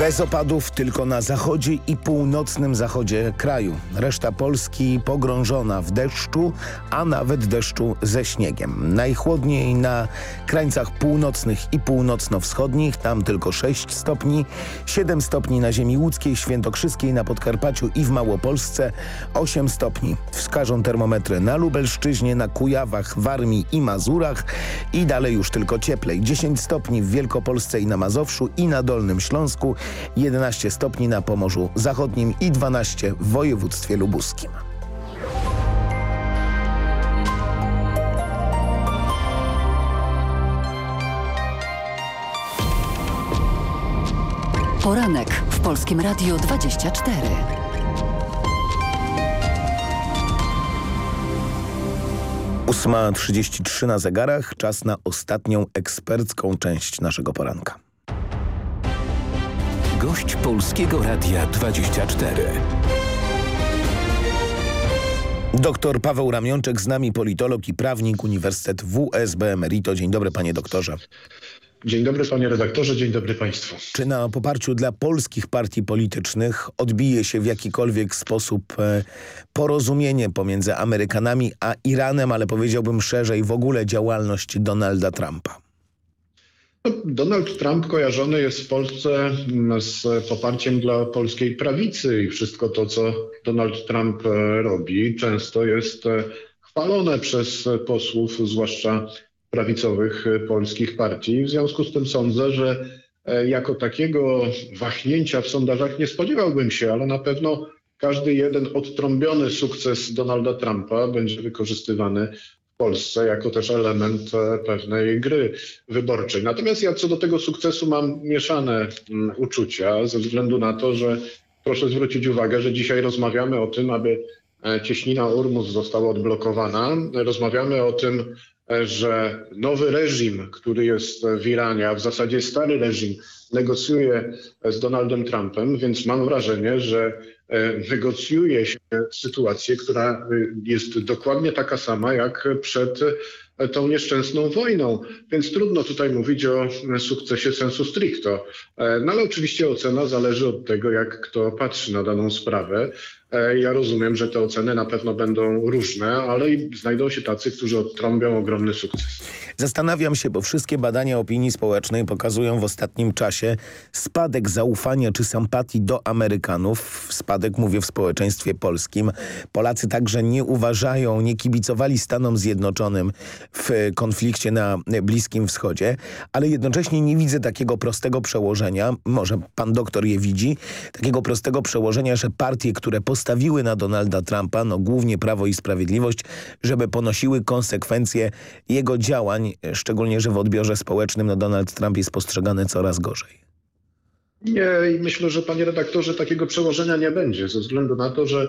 Bez opadów tylko na zachodzie i północnym zachodzie kraju. Reszta Polski pogrążona w deszczu, a nawet deszczu ze śniegiem. Najchłodniej na krańcach północnych i północno-wschodnich, tam tylko 6 stopni, 7 stopni na ziemi łódzkiej, świętokrzyskiej, na Podkarpaciu i w Małopolsce, 8 stopni. Wskażą termometry na Lubelszczyźnie, na Kujawach, Warmii i Mazurach i dalej już tylko cieplej. 10 stopni w Wielkopolsce i na Mazowszu i na Dolnym Śląsku, 11 stopni na Pomorzu Zachodnim i 12 w województwie lubuskim. Poranek w Polskim Radiu 24. Ósma trzydzieści trzy na zegarach. Czas na ostatnią ekspercką część naszego poranka. Gość Polskiego Radia 24. Doktor Paweł Ramionczek, z nami politolog i prawnik Uniwersytet WSB Emerito. Dzień dobry panie doktorze. Dzień dobry panie redaktorze, dzień dobry państwu. Czy na poparciu dla polskich partii politycznych odbije się w jakikolwiek sposób e, porozumienie pomiędzy Amerykanami a Iranem, ale powiedziałbym szerzej w ogóle działalność Donalda Trumpa? Donald Trump kojarzony jest w Polsce mm, z poparciem dla polskiej prawicy i wszystko to, co Donald Trump e, robi, często jest e, chwalone przez posłów, zwłaszcza prawicowych e, polskich partii. W związku z tym sądzę, że jako takiego wahnięcia w sondażach nie spodziewałbym się, ale na pewno każdy jeden odtrąbiony sukces Donalda Trumpa będzie wykorzystywany Polsce jako też element e, pewnej gry wyborczej. Natomiast ja co do tego sukcesu mam mieszane mm, uczucia ze względu na to, że proszę zwrócić uwagę, że dzisiaj rozmawiamy o tym, aby e, cieśnina Urmus została odblokowana. Rozmawiamy o tym, e, że nowy reżim, który jest w Iranie, a w zasadzie stary reżim, negocjuje z Donaldem Trumpem, więc mam wrażenie, że negocjuje się sytuację, która e, jest dokładnie taka sama jak przed e, tą nieszczęsną wojną. Więc trudno tutaj mówić o sukcesie sensu stricto. No ale oczywiście ocena zależy od tego, jak kto patrzy na daną sprawę. Ja rozumiem, że te oceny na pewno będą różne, ale znajdą się tacy, którzy odtrąbią ogromny sukces. Zastanawiam się, bo wszystkie badania opinii społecznej pokazują w ostatnim czasie spadek zaufania czy sympatii do Amerykanów. Spadek mówię w społeczeństwie polskim. Polacy także nie uważają, nie kibicowali Stanom Zjednoczonym w konflikcie na Bliskim Wschodzie, ale jednocześnie nie widzę takiego prostego przełożenia, może pan doktor je widzi, takiego prostego przełożenia, że partie, które postawiły na Donalda Trumpa, no głównie Prawo i Sprawiedliwość, żeby ponosiły konsekwencje jego działań szczególnie, że w odbiorze społecznym no Donald Trump jest postrzegany coraz gorzej. Nie, i myślę, że panie redaktorze takiego przełożenia nie będzie, ze względu na to, że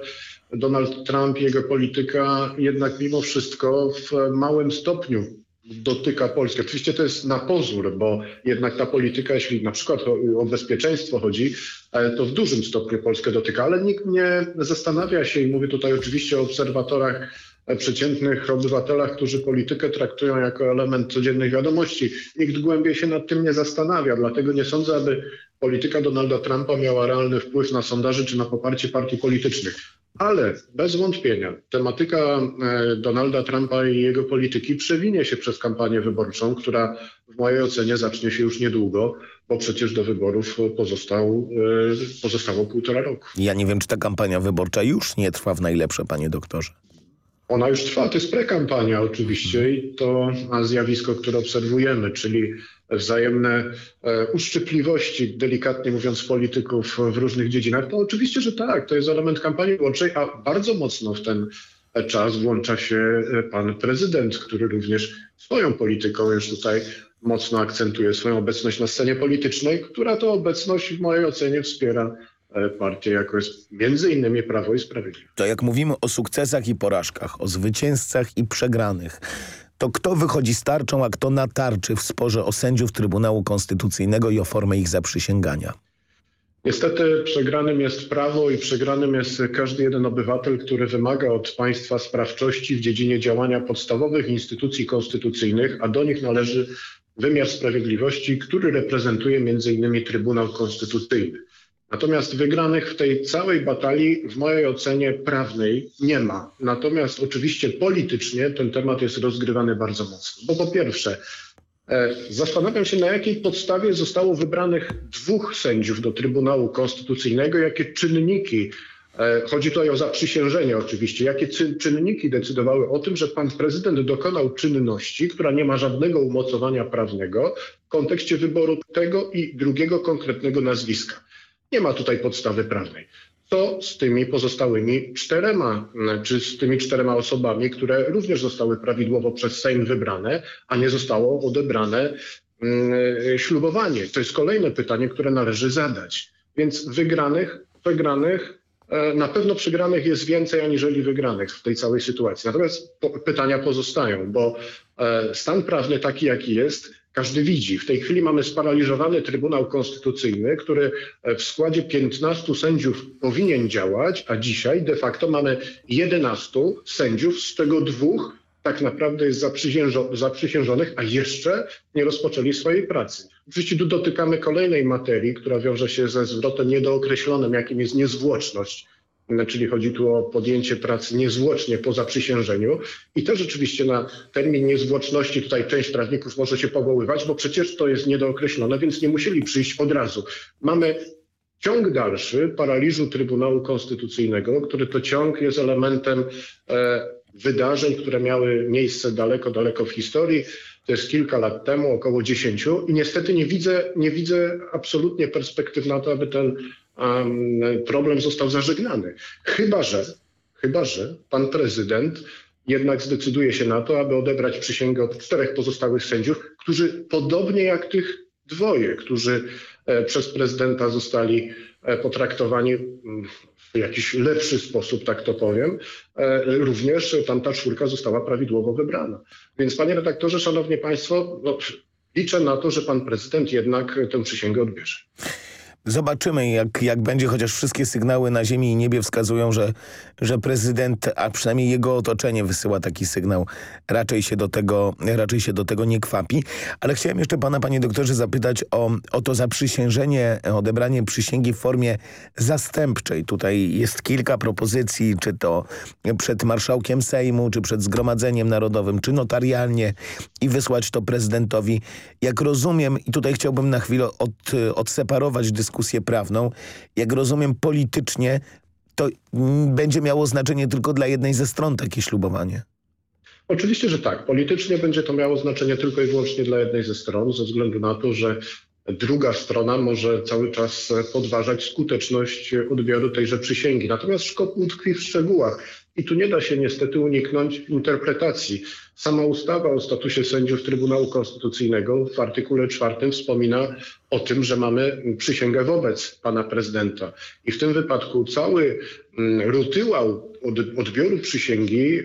Donald Trump jego polityka jednak mimo wszystko w małym stopniu dotyka Polski. Oczywiście to jest na pozór, bo jednak ta polityka, jeśli na przykład o, o bezpieczeństwo chodzi, e, to w dużym stopniu Polskę dotyka, ale nikt nie zastanawia się i mówię tutaj oczywiście o obserwatorach przeciętnych obywatelach, którzy politykę traktują jako element codziennych wiadomości. Nikt głębiej się nad tym nie zastanawia, dlatego nie sądzę, aby polityka Donalda Trumpa miała realny wpływ na sondaże czy na poparcie partii politycznych. Ale bez wątpienia tematyka e, Donalda Trumpa i jego polityki przewinie się przez kampanię wyborczą, która w mojej ocenie zacznie się już niedługo, bo przecież do wyborów pozostał, e, pozostało półtora roku. Ja nie wiem, czy ta kampania wyborcza już nie trwa w najlepsze, panie doktorze. Ona już trwa, to jest prekampania oczywiście i to zjawisko, które obserwujemy, czyli wzajemne e, uszczypliwości, delikatnie mówiąc, polityków w różnych dziedzinach, to oczywiście, że tak, to jest element kampanii wyborczej, a bardzo mocno w ten czas włącza się e, pan prezydent, który również swoją polityką już tutaj mocno akcentuje swoją obecność na scenie politycznej, która to obecność w mojej ocenie wspiera E, partię, jako jest między innymi Prawo i Sprawiedliwość. To jak mówimy o sukcesach i porażkach, o zwycięzcach i przegranych, to kto wychodzi z tarczą, a kto na tarczy w sporze o sędziów Trybunału Konstytucyjnego i o formę ich zaprzysięgania? Niestety przegranym jest prawo i przegranym jest każdy jeden obywatel, który wymaga od państwa sprawczości w dziedzinie działania podstawowych instytucji konstytucyjnych, a do nich należy wymiar sprawiedliwości, który reprezentuje innymi Trybunał Konstytucyjny. Natomiast wygranych w tej całej batalii, w mojej ocenie prawnej, nie ma. Natomiast oczywiście politycznie ten temat jest rozgrywany bardzo mocno. Bo po pierwsze, e, Zastanawiam się, na jakiej podstawie zostało wybranych dwóch sędziów do Trybunału Konstytucyjnego, jakie czynniki, e, chodzi tutaj o zaprzysiężenie oczywiście, jakie czynniki decydowały o tym, że pan prezydent dokonał czynności, która nie ma żadnego umocowania prawnego w kontekście wyboru tego i drugiego konkretnego nazwiska. Nie ma tutaj podstawy prawnej. Co z tymi pozostałymi czterema, czy z tymi czterema osobami, które również zostały prawidłowo przez Sejm wybrane, a nie zostało odebrane mm, ślubowanie? To jest kolejne pytanie, które należy zadać. Więc wygranych, wygranych, e, na pewno przegranych jest więcej aniżeli wygranych w tej całej sytuacji. Natomiast pytania pozostają, bo e, stan prawny taki, jaki jest, każdy widzi. W tej chwili mamy sparaliżowany Trybunał Konstytucyjny, który w składzie 15 sędziów powinien działać, a dzisiaj de facto mamy 11 sędziów, z czego dwóch tak naprawdę jest zaprzysiężonych, a jeszcze nie rozpoczęli swojej pracy. Oczywiście tu dotykamy kolejnej materii, która wiąże się ze zwrotem niedookreślonym, jakim jest niezwłoczność czyli chodzi tu o podjęcie pracy niezwłocznie po zaprzysiężeniu. I to rzeczywiście na termin niezwłoczności tutaj część prawników może się powoływać, bo przecież to jest niedookreślone, więc nie musieli przyjść od razu. Mamy ciąg dalszy paraliżu Trybunału Konstytucyjnego, który to ciąg jest elementem e, wydarzeń, które miały miejsce daleko, daleko w historii. To jest kilka lat temu, około dziesięciu i niestety nie widzę, nie widzę absolutnie perspektyw na to, aby ten problem został zażegnany. Chyba, że, chyba, że pan prezydent jednak zdecyduje się na to, aby odebrać przysięgę od czterech pozostałych sędziów, którzy podobnie jak tych dwoje, którzy e, przez prezydenta zostali e, potraktowani mm, w jakiś lepszy sposób, tak to powiem, e, również tamta czwórka została prawidłowo wybrana. Więc panie redaktorze, szanowni państwo, no, liczę na to, że pan prezydent jednak tę przysięgę odbierze. Zobaczymy, jak, jak będzie, chociaż wszystkie sygnały na ziemi i niebie wskazują, że, że prezydent, a przynajmniej jego otoczenie wysyła taki sygnał, raczej się do tego, raczej się do tego nie kwapi. Ale chciałem jeszcze pana, panie doktorze, zapytać o, o to zaprzysiężenie, odebranie przysięgi w formie zastępczej. Tutaj jest kilka propozycji, czy to przed marszałkiem Sejmu, czy przed Zgromadzeniem Narodowym, czy notarialnie i wysłać to prezydentowi. Jak rozumiem, i tutaj chciałbym na chwilę od, odseparować dyskusję, dyskusję prawną. Jak rozumiem politycznie, to będzie miało znaczenie tylko dla jednej ze stron takie ślubowanie. Oczywiście, że tak. Politycznie będzie to miało znaczenie tylko i wyłącznie dla jednej ze stron, ze względu na to, że druga strona może cały czas podważać skuteczność odbioru tejże przysięgi. Natomiast szkop tkwi w szczegółach. I tu nie da się niestety uniknąć interpretacji. Sama ustawa o statusie sędziów Trybunału Konstytucyjnego w artykule czwartym wspomina o tym, że mamy przysięgę wobec pana prezydenta. I w tym wypadku cały mm, rutyłał odbioru przysięgi, e,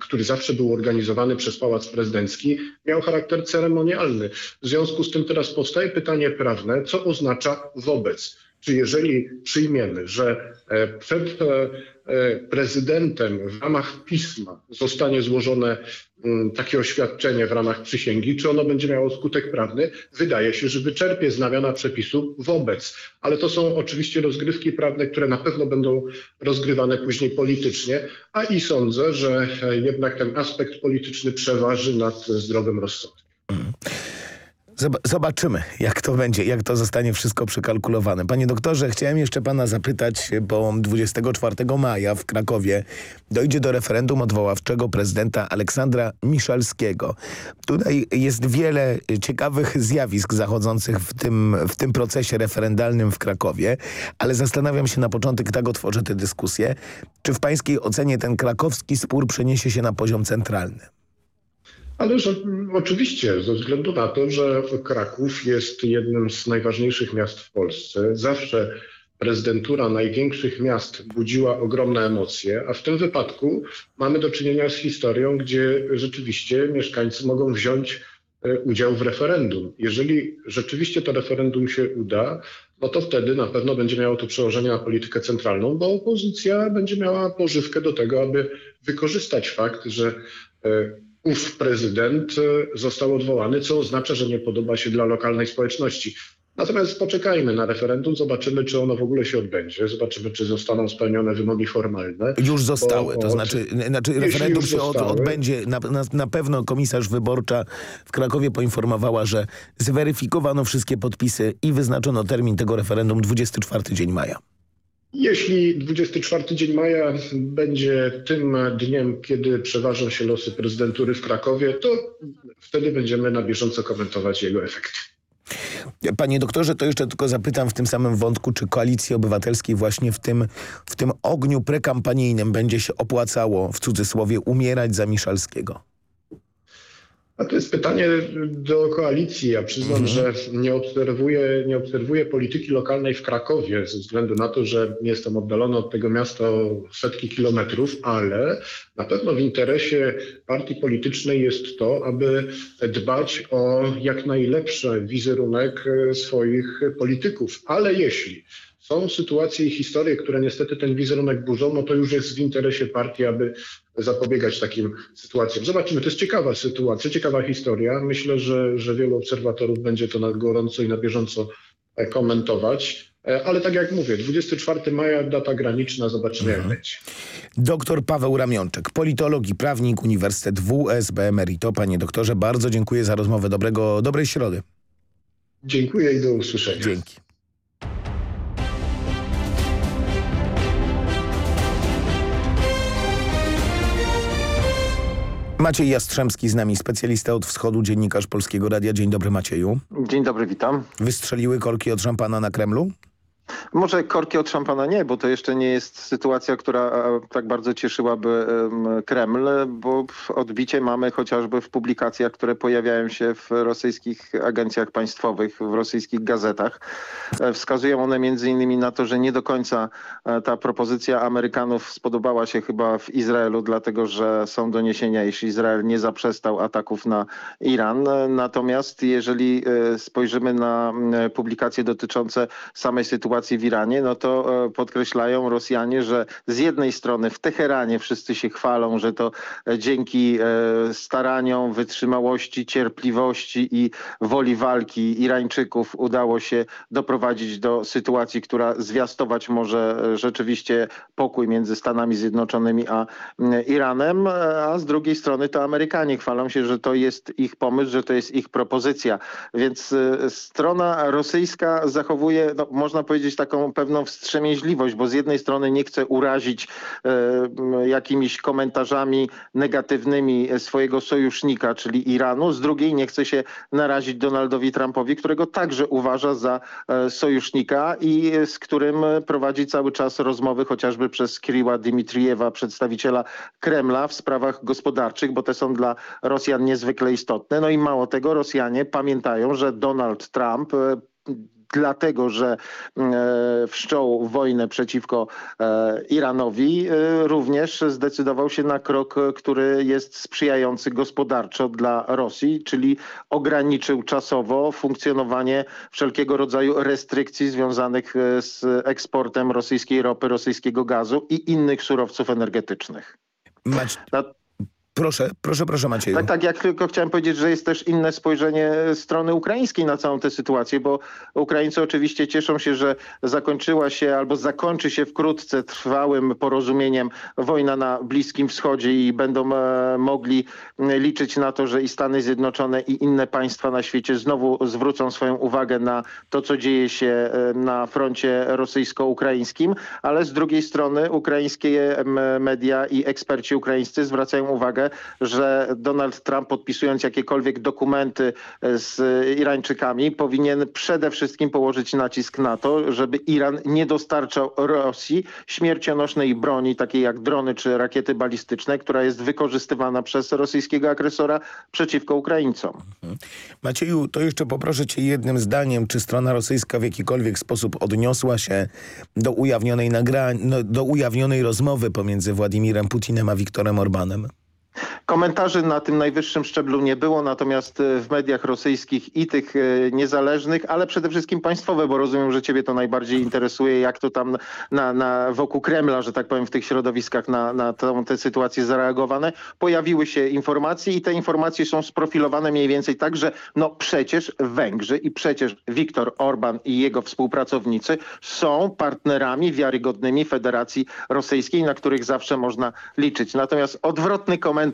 który zawsze był organizowany przez Pałac Prezydencki, miał charakter ceremonialny. W związku z tym teraz powstaje pytanie prawne, co oznacza wobec. Czy jeżeli przyjmiemy, że e, przed e, E, prezydentem w ramach pisma zostanie złożone mm, takie oświadczenie w ramach przysięgi, czy ono będzie miało skutek prawny, wydaje się, że wyczerpie znamiona przepisu wobec. Ale to są oczywiście rozgrywki prawne, które na pewno będą rozgrywane później politycznie, a i sądzę, że jednak ten aspekt polityczny przeważy nad zdrowym rozsądkiem. Zobaczymy, jak to będzie, jak to zostanie wszystko przekalkulowane. Panie doktorze, chciałem jeszcze pana zapytać, bo 24 maja w Krakowie dojdzie do referendum odwoławczego prezydenta Aleksandra Miszalskiego. Tutaj jest wiele ciekawych zjawisk zachodzących w tym, w tym procesie referendalnym w Krakowie, ale zastanawiam się na początek, tak otworzę tę dyskusję, czy w pańskiej ocenie ten krakowski spór przeniesie się na poziom centralny? Ale że, oczywiście, ze względu na to, że Kraków jest jednym z najważniejszych miast w Polsce, zawsze prezydentura największych miast budziła ogromne emocje, a w tym wypadku mamy do czynienia z historią, gdzie rzeczywiście mieszkańcy mogą wziąć e, udział w referendum. Jeżeli rzeczywiście to referendum się uda, no to wtedy na pewno będzie miało to przełożenie na politykę centralną, bo opozycja będzie miała pożywkę do tego, aby wykorzystać fakt, że e, ów prezydent e, został odwołany, co oznacza, że nie podoba się dla lokalnej społeczności. Natomiast poczekajmy na referendum, zobaczymy, czy ono w ogóle się odbędzie, zobaczymy, czy zostaną spełnione wymogi formalne. Już zostały, bo, to znaczy, znaczy referendum się od, odbędzie, na, na, na, pewno komisarz wyborcza w Krakowie poinformowała, że zweryfikowano wszystkie podpisy i wyznaczono termin tego referendum 24 dzień maja. Jeśli 24 dzień maja będzie tym dniem, kiedy przeważą się losy prezydentury w Krakowie, to wtedy będziemy na bieżąco komentować jego efekty. Panie doktorze, to jeszcze tylko zapytam w tym samym wątku, czy Koalicji Obywatelskiej właśnie w tym, w tym ogniu prekampanijnym będzie się opłacało, w cudzysłowie, umierać za Miszalskiego? A to jest pytanie do koalicji. Ja przyznam, mhm. że nie obserwuję, nie obserwuję polityki lokalnej w Krakowie ze względu na to, że jestem oddalony od tego miasta o setki kilometrów, ale na pewno w interesie partii politycznej jest to, aby dbać o jak najlepszy wizerunek swoich polityków. Ale jeśli są sytuacje i historie, które niestety ten wizerunek burzą, no to już jest w interesie partii, aby zapobiegać takim sytuacjom. Zobaczymy, to jest ciekawa sytuacja, ciekawa historia. Myślę, że, że wielu obserwatorów będzie to na gorąco i na bieżąco e, komentować. E, ale tak jak mówię, 24 maja, data graniczna, zobaczymy mhm. jak będzie. Doktor Paweł Ramionczek, politolog i prawnik, Uniwersytet WSB Emerito. Panie doktorze, bardzo dziękuję za rozmowę. Dobrego, dobrej środy. Dziękuję i do usłyszenia. Dzięki. Maciej Jastrzębski z nami, specjalista od wschodu, dziennikarz Polskiego Radia. Dzień dobry Macieju. Dzień dobry, witam. Wystrzeliły korki od szampana na Kremlu? Może korki od szampana nie, bo to jeszcze nie jest sytuacja, która tak bardzo cieszyłaby Kreml, bo odbicie mamy chociażby w publikacjach, które pojawiają się w rosyjskich agencjach państwowych, w rosyjskich gazetach. E, wskazują one między innymi na to, że nie do końca e, ta propozycja Amerykanów spodobała się chyba w Izraelu, dlatego że są doniesienia, iż Izrael nie zaprzestał ataków na Iran. Natomiast jeżeli e, spojrzymy na publikacje dotyczące samej sytuacji w Iranie, no to e, podkreślają Rosjanie, że z jednej strony w Teheranie wszyscy się chwalą, że to e, dzięki e, staraniom, wytrzymałości, cierpliwości i woli walki Irańczyków udało się doprowadzić do sytuacji, która zwiastować może rzeczywiście pokój między Stanami Zjednoczonymi a Iranem, a z drugiej strony to Amerykanie chwalą się, że to jest ich pomysł, że to jest ich propozycja. Więc strona rosyjska zachowuje, no, można powiedzieć tak taką pewną wstrzemięźliwość, bo z jednej strony nie chce urazić e, jakimiś komentarzami negatywnymi swojego sojusznika, czyli Iranu, z drugiej nie chce się narazić Donaldowi Trumpowi, którego także uważa za e, sojusznika i z którym prowadzi cały czas rozmowy chociażby przez Kiriła Dimitrijewa, przedstawiciela Kremla w sprawach gospodarczych, bo te są dla Rosjan niezwykle istotne. No i mało tego, Rosjanie pamiętają, że Donald Trump e, dlatego, że e, wszczął wojnę przeciwko e, Iranowi, e, również zdecydował się na krok, który jest sprzyjający gospodarczo dla Rosji, czyli ograniczył czasowo funkcjonowanie wszelkiego rodzaju restrykcji związanych z eksportem rosyjskiej ropy, rosyjskiego gazu i innych surowców energetycznych. Mać... Proszę, proszę, proszę Macieju. Tak, tak, jak tylko chciałem powiedzieć, że jest też inne spojrzenie strony ukraińskiej na całą tę sytuację, bo Ukraińcy oczywiście cieszą się, że zakończyła się albo zakończy się wkrótce trwałym porozumieniem wojna na Bliskim Wschodzie i będą e, mogli liczyć na to, że i Stany Zjednoczone i inne państwa na świecie znowu zwrócą swoją uwagę na to, co dzieje się e, na froncie rosyjsko-ukraińskim, ale z drugiej strony ukraińskie media i eksperci ukraińscy zwracają uwagę, że Donald Trump podpisując jakiekolwiek dokumenty e, z Irańczykami powinien przede wszystkim położyć nacisk na to, żeby Iran nie dostarczał Rosji śmiercionośnej broni, takiej jak drony czy rakiety balistyczne, która jest wykorzystywana przez rosyjskiego agresora przeciwko Ukraińcom. Mhm. Macieju, to jeszcze poproszę cię jednym zdaniem, czy strona rosyjska w jakikolwiek sposób odniosła się do ujawnionej, nagra no, do ujawnionej rozmowy pomiędzy Władimirem Putinem a Wiktorem Orbanem? Komentarzy na tym najwyższym szczeblu nie było, natomiast e, w mediach rosyjskich i tych e, niezależnych, ale przede wszystkim państwowe, bo rozumiem, że ciebie to najbardziej interesuje, jak to tam na, na wokół Kremla, że tak powiem, w tych środowiskach na, na tą, tę sytuację zareagowane, pojawiły się informacje i te informacje są sprofilowane mniej więcej tak, że no przecież Węgrzy i przecież Viktor Orban i jego współpracownicy są partnerami wiarygodnymi Federacji Rosyjskiej, na których zawsze można liczyć. Natomiast odwrotny komentarz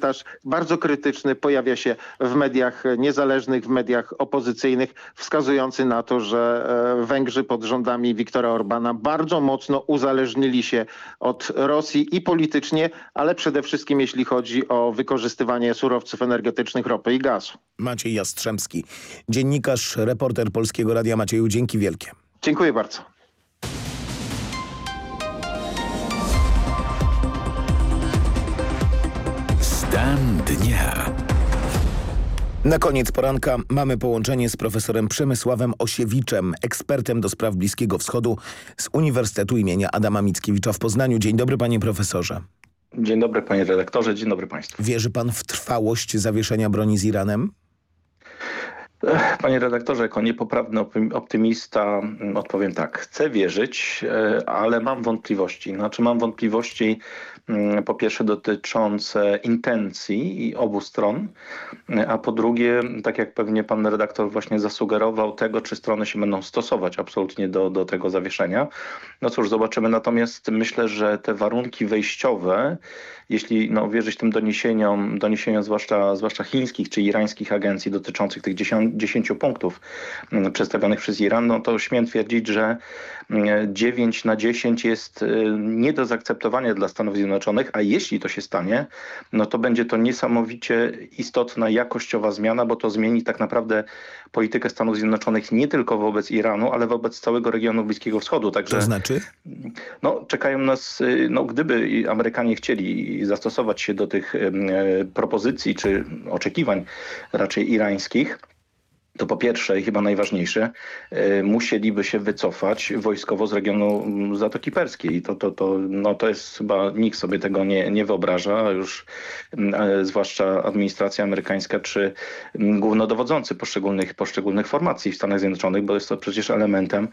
bardzo krytyczny pojawia się w mediach niezależnych, w mediach opozycyjnych, wskazujący na to, że e, Węgrzy pod rządami Viktora Orbana bardzo mocno uzależnili się od Rosji i politycznie, ale przede wszystkim jeśli chodzi o wykorzystywanie surowców energetycznych, ropy i gazu. Maciej Jastrzębski, dziennikarz, reporter Polskiego Radia. Macieju, dzięki wielkie. Dziękuję bardzo. Dnia. Na koniec poranka mamy połączenie z profesorem Przemysławem Osiewiczem, ekspertem do spraw Bliskiego Wschodu z Uniwersytetu imienia Adama Mickiewicza w Poznaniu. Dzień dobry panie profesorze. Dzień dobry panie redaktorze, dzień dobry państwu. Wierzy pan w trwałość zawieszenia broni z Iranem? Panie redaktorze, jako niepoprawny optymista mm, odpowiem tak. Chcę wierzyć, e, ale mam wątpliwości. Znaczy mam wątpliwości po pierwsze dotyczące intencji obu stron, a po drugie, tak jak pewnie pan redaktor właśnie zasugerował, tego, czy strony się będą stosować absolutnie do, do tego zawieszenia. No cóż, zobaczymy. Natomiast myślę, że te warunki wejściowe jeśli no, wierzyć tym doniesieniom, doniesieniom zwłaszcza, zwłaszcza chińskich czy irańskich agencji dotyczących tych 10, 10 punktów mm, przedstawionych przez Iran, no to śmiem twierdzić, że 9 mm, na 10 jest y, nie do zaakceptowania dla Stanów Zjednoczonych, a jeśli to się stanie, no to będzie to niesamowicie istotna jakościowa zmiana, bo to zmieni tak naprawdę politykę Stanów Zjednoczonych nie tylko wobec Iranu, ale wobec całego regionu Bliskiego Wschodu. Także, to znaczy? No, czekają nas, no, gdyby Amerykanie chcieli zastosować się do tych e, propozycji czy oczekiwań raczej irańskich, to po pierwsze i chyba najważniejsze, e, musieliby się wycofać wojskowo z regionu mm, Zatoki Perskiej. To, to, to, no to jest chyba, nikt sobie tego nie, nie wyobraża, już mm, e, zwłaszcza administracja amerykańska czy mm, głównodowodzący poszczególnych, poszczególnych formacji w Stanach Zjednoczonych, bo jest to przecież elementem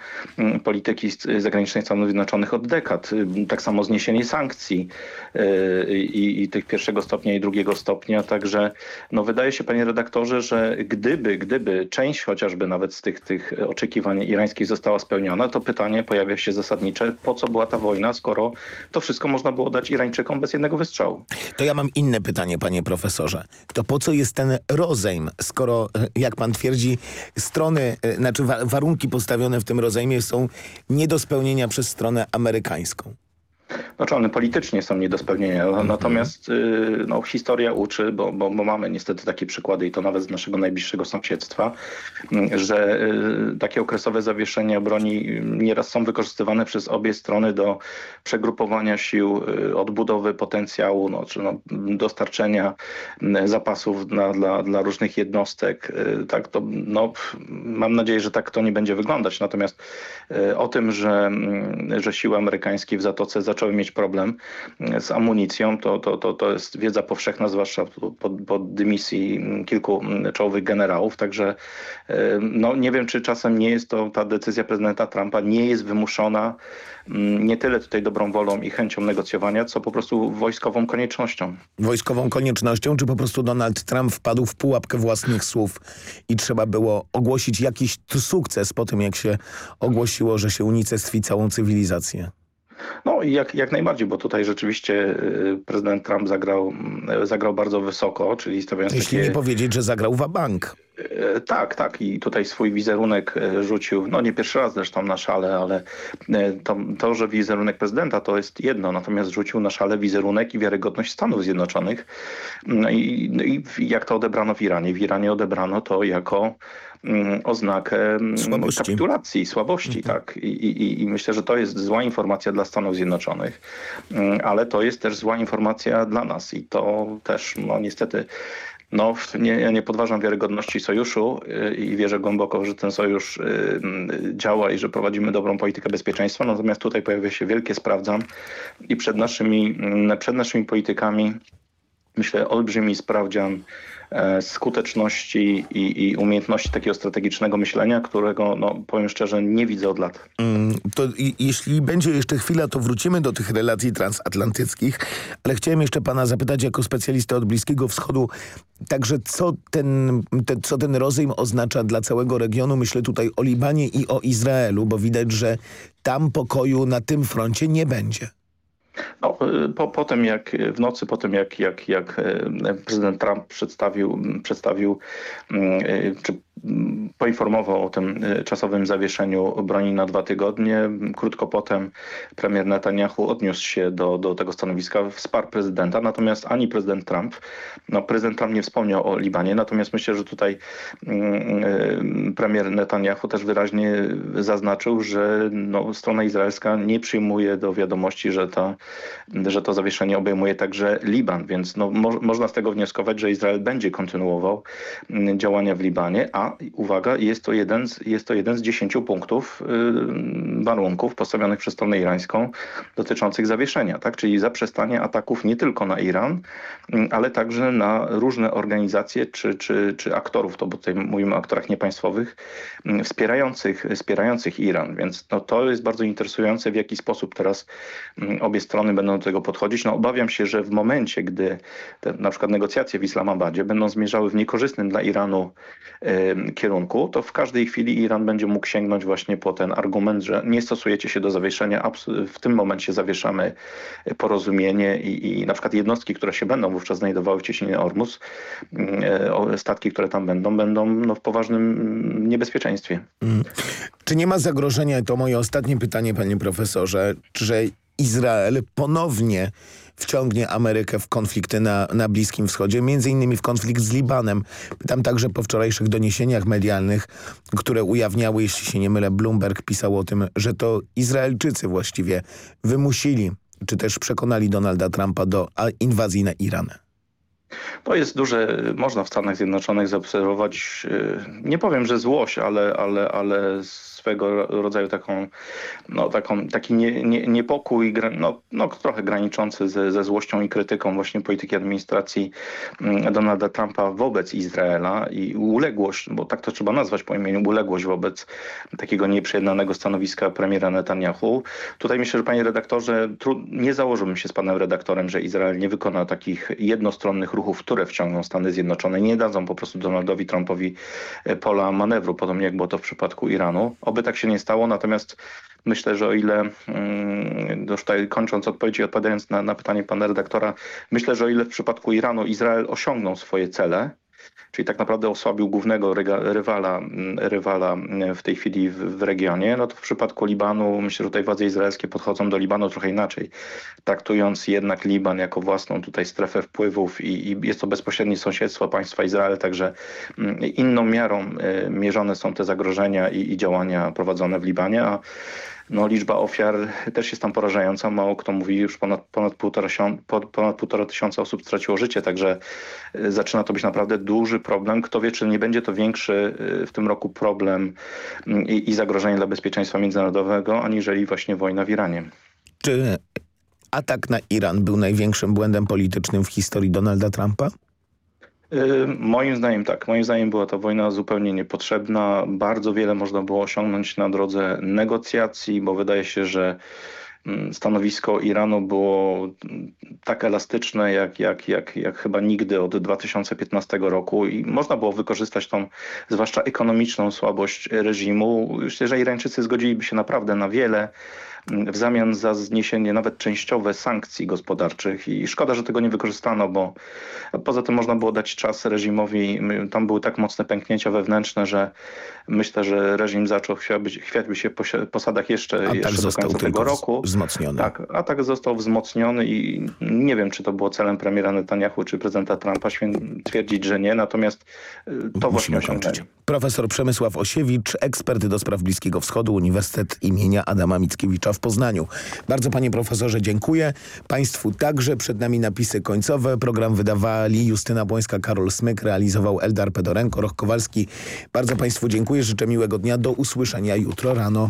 polityki zagranicznej Stanów Zjednoczonych od dekad. Tak samo zniesienie sankcji e, i, i tych pierwszego stopnia i drugiego stopnia. Także no wydaje się, panie redaktorze, że gdyby, gdyby część chociażby nawet z tych, tych oczekiwań irańskich została spełniona, to pytanie pojawia się zasadnicze, po co była ta wojna, skoro to wszystko można było dać Irańczykom bez jednego wystrzału. To ja mam inne pytanie, panie profesorze. To po co jest ten rozejm, skoro, jak pan twierdzi, strony, e, znaczy warunki postawione w tym rozejmie są nie do spełnienia przez stronę amerykańską? Znaczy one politycznie są nie do spełnienia, mhm. natomiast y, no, historia uczy, bo, bo, bo, mamy niestety takie przykłady i to nawet z naszego najbliższego sąsiedztwa, y, że y, takie okresowe zawieszenia broni nieraz są wykorzystywane przez obie strony do przegrupowania sił, odbudowy potencjału, no, czy no, dostarczenia zapasów dla, dla, dla różnych jednostek. Tak, to, no, mam nadzieję, że tak to nie będzie wyglądać. Natomiast o tym, że, że siły amerykańskie w Zatoce zaczęły mieć problem z amunicją, to, to, to, to jest wiedza powszechna, zwłaszcza po, po dymisji kilku czołowych generałów, także e, no, nie wiem, czy czasem nie jest to ta decyzja prezydenta Trumpa, nie jest wymuszona nie tyle tutaj dobrą wolą i chęcią negocjowania, co po prostu wojskową koniecznością. Wojskową koniecznością, czy po prostu Donald Trump wpadł w pułapkę własnych słów i trzeba było ogłosić jakiś sukces po tym, jak się ogłosiło, że się unicestwi całą cywilizację? No jak, jak najbardziej, bo tutaj rzeczywiście y, prezydent Trump zagrał, y, zagrał bardzo wysoko, czyli stawiając Jeśli takie... nie powiedzieć, że zagrał bank. Y, tak, tak i tutaj swój wizerunek rzucił, no nie pierwszy raz zresztą na szale, ale to, to, że wizerunek prezydenta to jest jedno, natomiast rzucił na szale wizerunek i wiarygodność Stanów Zjednoczonych no i, no i jak to odebrano w Iranie? W Iranie odebrano to jako oznakę mm, słabości. kapitulacji, słabości, mhm. tak. I, i, I myślę, że to jest zła informacja dla Stanów Zjednoczonych, mm, ale to jest też zła informacja dla nas i to też, no niestety, no, nie, ja nie podważam wiarygodności sojuszu y, i wierzę głęboko, że ten sojusz y, działa i że prowadzimy dobrą politykę bezpieczeństwa. Natomiast tutaj pojawia się wielkie sprawdzam i przed naszymi, przed naszymi politykami myślę olbrzymi sprawdzian skuteczności i, i, umiejętności takiego strategicznego myślenia, którego, no, powiem szczerze, nie widzę od lat. Mm, to jeśli będzie jeszcze chwila, to wrócimy do tych relacji transatlantyckich, ale chciałem jeszcze pana zapytać jako specjalista od Bliskiego Wschodu, także co ten, te, co ten rozejm oznacza dla całego regionu? Myślę tutaj o Libanie i o Izraelu, bo widać, że tam pokoju na tym froncie nie będzie. No, y, po, po tym jak w nocy, po tym jak, jak, jak y, prezydent Trump przedstawił, przedstawił y, czy poinformował o tym czasowym zawieszeniu broni na dwa tygodnie. Krótko potem premier Netanyahu odniósł się do, do tego stanowiska, wsparł prezydenta, natomiast ani prezydent Trump, no prezydent Trump nie wspomniał o Libanie, natomiast myślę, że tutaj premier Netanyahu też wyraźnie zaznaczył, że no, strona izraelska nie przyjmuje do wiadomości, że, ta, że to zawieszenie obejmuje także Liban, więc no, mo można z tego wnioskować, że Izrael będzie kontynuował mm, działania w Libanie, a uwaga, jest to jeden z, jest to jeden z dziesięciu punktów yy, warunków postawionych przez stronę irańską dotyczących zawieszenia, tak? czyli zaprzestanie ataków nie tylko na Iran, yy, ale także na różne organizacje czy, czy, czy aktorów, to bo tutaj mówimy o aktorach niepaństwowych, yy, wspierających, wspierających Iran, więc no, to jest bardzo interesujące, w jaki sposób teraz obie strony będą do tego podchodzić. No, obawiam się, że w momencie, gdy te, na przykład negocjacje w Islamabadzie będą zmierzały w niekorzystnym dla Iranu y, kierunku, to w każdej chwili Iran będzie mógł sięgnąć właśnie po ten argument, że nie stosujecie się do zawieszenia, w tym momencie zawieszamy porozumienie i, i na przykład jednostki, które się będą wówczas znajdowały w cieśninie Ormus, y, statki, które tam będą, będą no, w poważnym niebezpieczeństwie. Mm. Czy nie ma zagrożenia, to moje ostatnie pytanie panie profesorze, że Izrael ponownie wciągnie Amerykę w konflikty na, na Bliskim Wschodzie, między innymi w konflikt z Libanem. Pytam także po wczorajszych doniesieniach medialnych, które ujawniały, jeśli się nie mylę, Bloomberg pisał o tym, że to Izraelczycy właściwie wymusili, czy też przekonali Donalda Trumpa do inwazji na Iran. To jest duże, można w Stanach Zjednoczonych zaobserwować, y, nie powiem, że złość, ale, ale, ale swego rodzaju taką, no, taką, taki nie, nie, niepokój, no, no, trochę graniczący ze, ze złością i krytyką właśnie polityki administracji mm, Donalda Trumpa wobec Izraela i uległość, bo tak to trzeba nazwać po imieniu, uległość wobec takiego nieprzejednanego stanowiska premiera Netanyahu. Tutaj myślę, że panie redaktorze, nie założyłbym się z panem redaktorem, że Izrael nie wykona takich jednostronnych ruchów, które wciągną Stany Zjednoczone. Nie dadzą po prostu Donaldowi Trumpowi e, pola manewru, podobnie jak było to w przypadku Iranu. Oby tak się nie stało, natomiast myślę, że o ile, mm, już tutaj kończąc odpowiedź i odpowiadając na, na pytanie pana redaktora, myślę, że o ile w przypadku Iranu Izrael osiągnął swoje cele, czyli tak naprawdę osłabił głównego rywala, mm, rywala mm, w tej chwili w, w, regionie, no to w przypadku Libanu myślę, że tutaj władze izraelskie podchodzą do Libanu trochę inaczej, traktując jednak Liban jako własną tutaj strefę wpływów i, i jest to bezpośrednie sąsiedztwo państwa Izrael, także mm, inną miarą y, mierzone są te zagrożenia i, i działania prowadzone w Libanie, a no, liczba ofiar też jest tam porażająca. Mało kto mówi, już ponad, ponad, półtora, ponad półtora tysiąca osób straciło życie, także y, zaczyna to być naprawdę duży problem. Kto wie, czy nie będzie to większy y, w tym roku problem i, i zagrożenie dla bezpieczeństwa międzynarodowego, aniżeli właśnie wojna w Iranie. Czy atak na Iran był największym błędem politycznym w historii Donalda Trumpa? Moim zdaniem tak. Moim zdaniem była ta wojna zupełnie niepotrzebna. Bardzo wiele można było osiągnąć na drodze negocjacji, bo wydaje się, że mm, stanowisko Iranu było tak elastyczne jak, jak, jak, jak chyba nigdy od 2015 roku i można było wykorzystać tą zwłaszcza ekonomiczną słabość reżimu. Myślę, że Irańczycy zgodziliby się naprawdę na wiele w zamian za zniesienie nawet częściowe sankcji gospodarczych i szkoda, że tego nie wykorzystano, bo poza tym można było dać czas reżimowi. Tam były tak mocne pęknięcia wewnętrzne, że myślę, że reżim zaczął chwiać się po posadach jeszcze, atak jeszcze do końca tego roku. Wzmocniony. Tak, atak został wzmocniony i nie wiem, czy to było celem premiera Netanyahu czy prezydenta Trumpa twierdzić, że nie, natomiast y, to Musimy właśnie osiągnęli. Profesor Przemysław Osiewicz, ekspert do spraw Bliskiego Wschodu, Uniwersytet imienia Adama Mickiewicza w Poznaniu. Bardzo panie profesorze dziękuję. Państwu także przed nami napisy końcowe. Program wydawali Justyna Błońska, Karol Smyk, realizował Eldar Pedorenko, Roch Kowalski. Bardzo państwu dziękuję, życzę miłego dnia. Do usłyszenia jutro rano.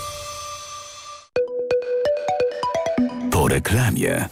Reklamie.